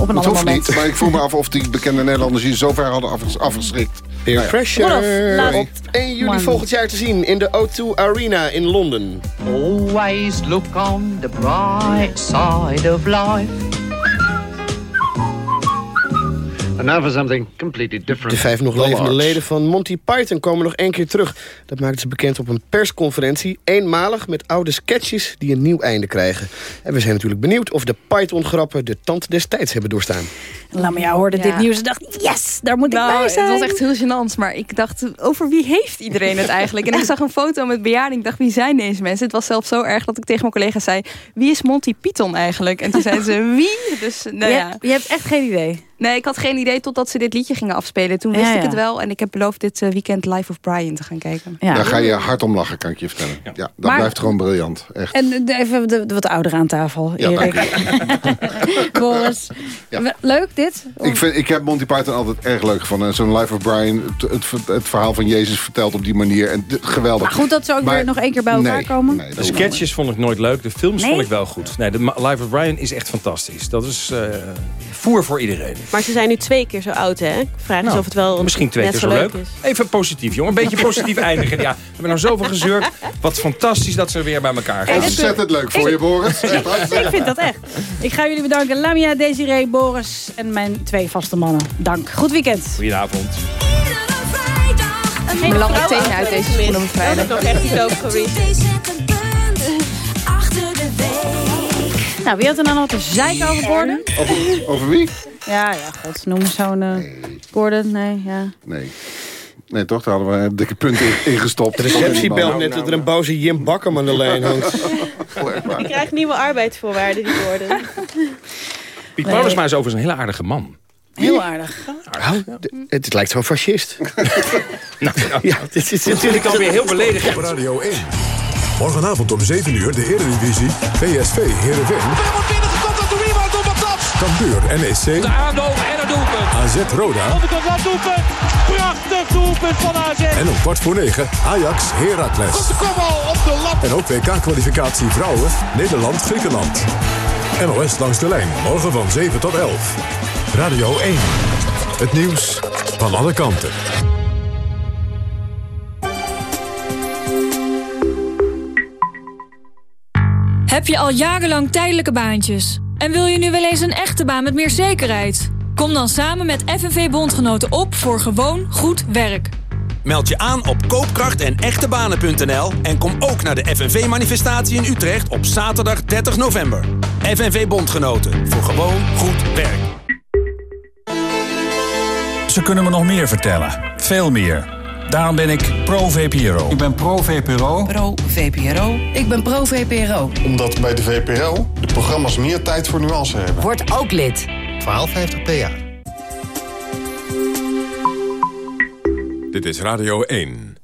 Op een Dat ander hoeft moment. niet, maar ik vroeg me af of die bekende Nederlanders hier zo ver hadden afges- afgeschrikt. Peer Nou ja. Pressure. Laat- Op 1 juli Man. volgend jaar te zien in de O2 Arena in Londen. Always look on the bright side of life. And now for something completely different. De vijf nog levende leden van Monty Python komen nog één keer terug. Dat maakten ze bekend op een persconferentie. Eenmalig met oude sketches die een nieuw einde krijgen. En we zijn natuurlijk benieuwd of de Python-grappen de tand des tijds hebben doorstaan. Lamia hoorde Ja. dit nieuws en dacht, yes, daar moet ik Nou, bij het zijn. was echt heel gênant. Maar ik dacht, over wie heeft iedereen het eigenlijk? En ik zag een foto met bejaarden. Ik dacht, wie zijn deze mensen? Het was zelfs zo erg dat ik tegen mijn collega zei... wie is Monty Python eigenlijk? En toen zeiden ze, wie? Dus, nou je, ja. je hebt echt geen idee. Nee, ik had geen idee totdat ze dit liedje gingen afspelen. Toen wist Ja, ik het wel. En ik heb beloofd dit eh, weekend Live of Brian te gaan kijken. Ja. Daar ga je hard om lachen, kan ik je vertellen. Ja, dat Maar- blijft gewoon briljant. Echt. En even de, de wat ouderen aan tafel, Ja, Erik. Boris. Leuk dit? Ik, vind, ik heb Monty Python altijd erg leuk gevonden. En Zo'n Life of Brian, het, het, het verhaal van Jezus verteld op die manier. En geweldig. Maar goed dat ze ook Maar- weer nog één keer bij elkaar nee, komen. nee, De sketches vond ik nooit leuk. De films Nee? vond ik wel goed. Nee, de Life of Brian is echt fantastisch. Dat is eh, voer voor iedereen. Maar ze zijn nu twee keer zo oud, hè? Vraag is Nou, of het wel Misschien twee keer zo leuk. is. Even positief, jongen. Een beetje positief eindigen. Ja, we hebben nou zoveel gezeurd. Wat fantastisch dat ze weer bij elkaar gaan. Ontzettend leuk voor je, Boris. Ik vind dat echt. Ik ga jullie bedanken. Lamia, Desiree, Boris en mijn twee vaste mannen. Dank. Goed weekend. Goedenavond. Een lange tenen uit deze schoenen Dat bevrijden. is nog echt iets over. Nou, wie had er nou nog te zeiken over? Over, over wie? Ja, ja, god. Noem eens zo'n eh, Gordon. Nee, ja. Nee. Nee, toch? Daar hadden we een dikke punt in, ingestopt. De receptie belt net dat er een boze Jim Bakker aan de lijn hangt. Die krijgt nieuwe arbeidsvoorwaarden, die worden. Piet Paulusma is overigens een hele aardige man. Heel aardig. Nou, d- het lijkt zo'n fascist. Nou, nou, Ja, dit is dit vind ik alweer heel beledigend. Radio 1. Morgenavond om 7 uur de Eredivisie. PSV Heerenveen. Cambuur NEC. De aanloop en het doelpunt. AZ Roda. Onderkant wat doelpunt. Prachtig doelpunt van AZ. En om kwart voor negen Ajax Heracles. De kopbal op de lat. En ook WK-kwalificatie vrouwen Nederland-Griekenland. NOS langs de lijn. Morgen van 7 tot 11. Radio 1. Het nieuws van alle kanten. Heb je al jarenlang tijdelijke baantjes? En wil je nu wel eens een echte baan met meer zekerheid? Kom dan samen met FNV Bondgenoten op voor gewoon goed werk. Meld je aan op koopkracht en echtebanen.nl en kom ook naar de FNV-manifestatie in Utrecht op zaterdag 30 november. FNV Bondgenoten, voor gewoon goed werk. Ze kunnen me nog meer vertellen. Veel meer. Daarom ben ik pro-VPRO. Ik ben pro-VPRO. Pro-VPRO. Ik ben pro-VPRO. Omdat bij de VPRO de programma's meer tijd voor nuance hebben. Word ook lid. 1250 PA. Dit is Radio 1.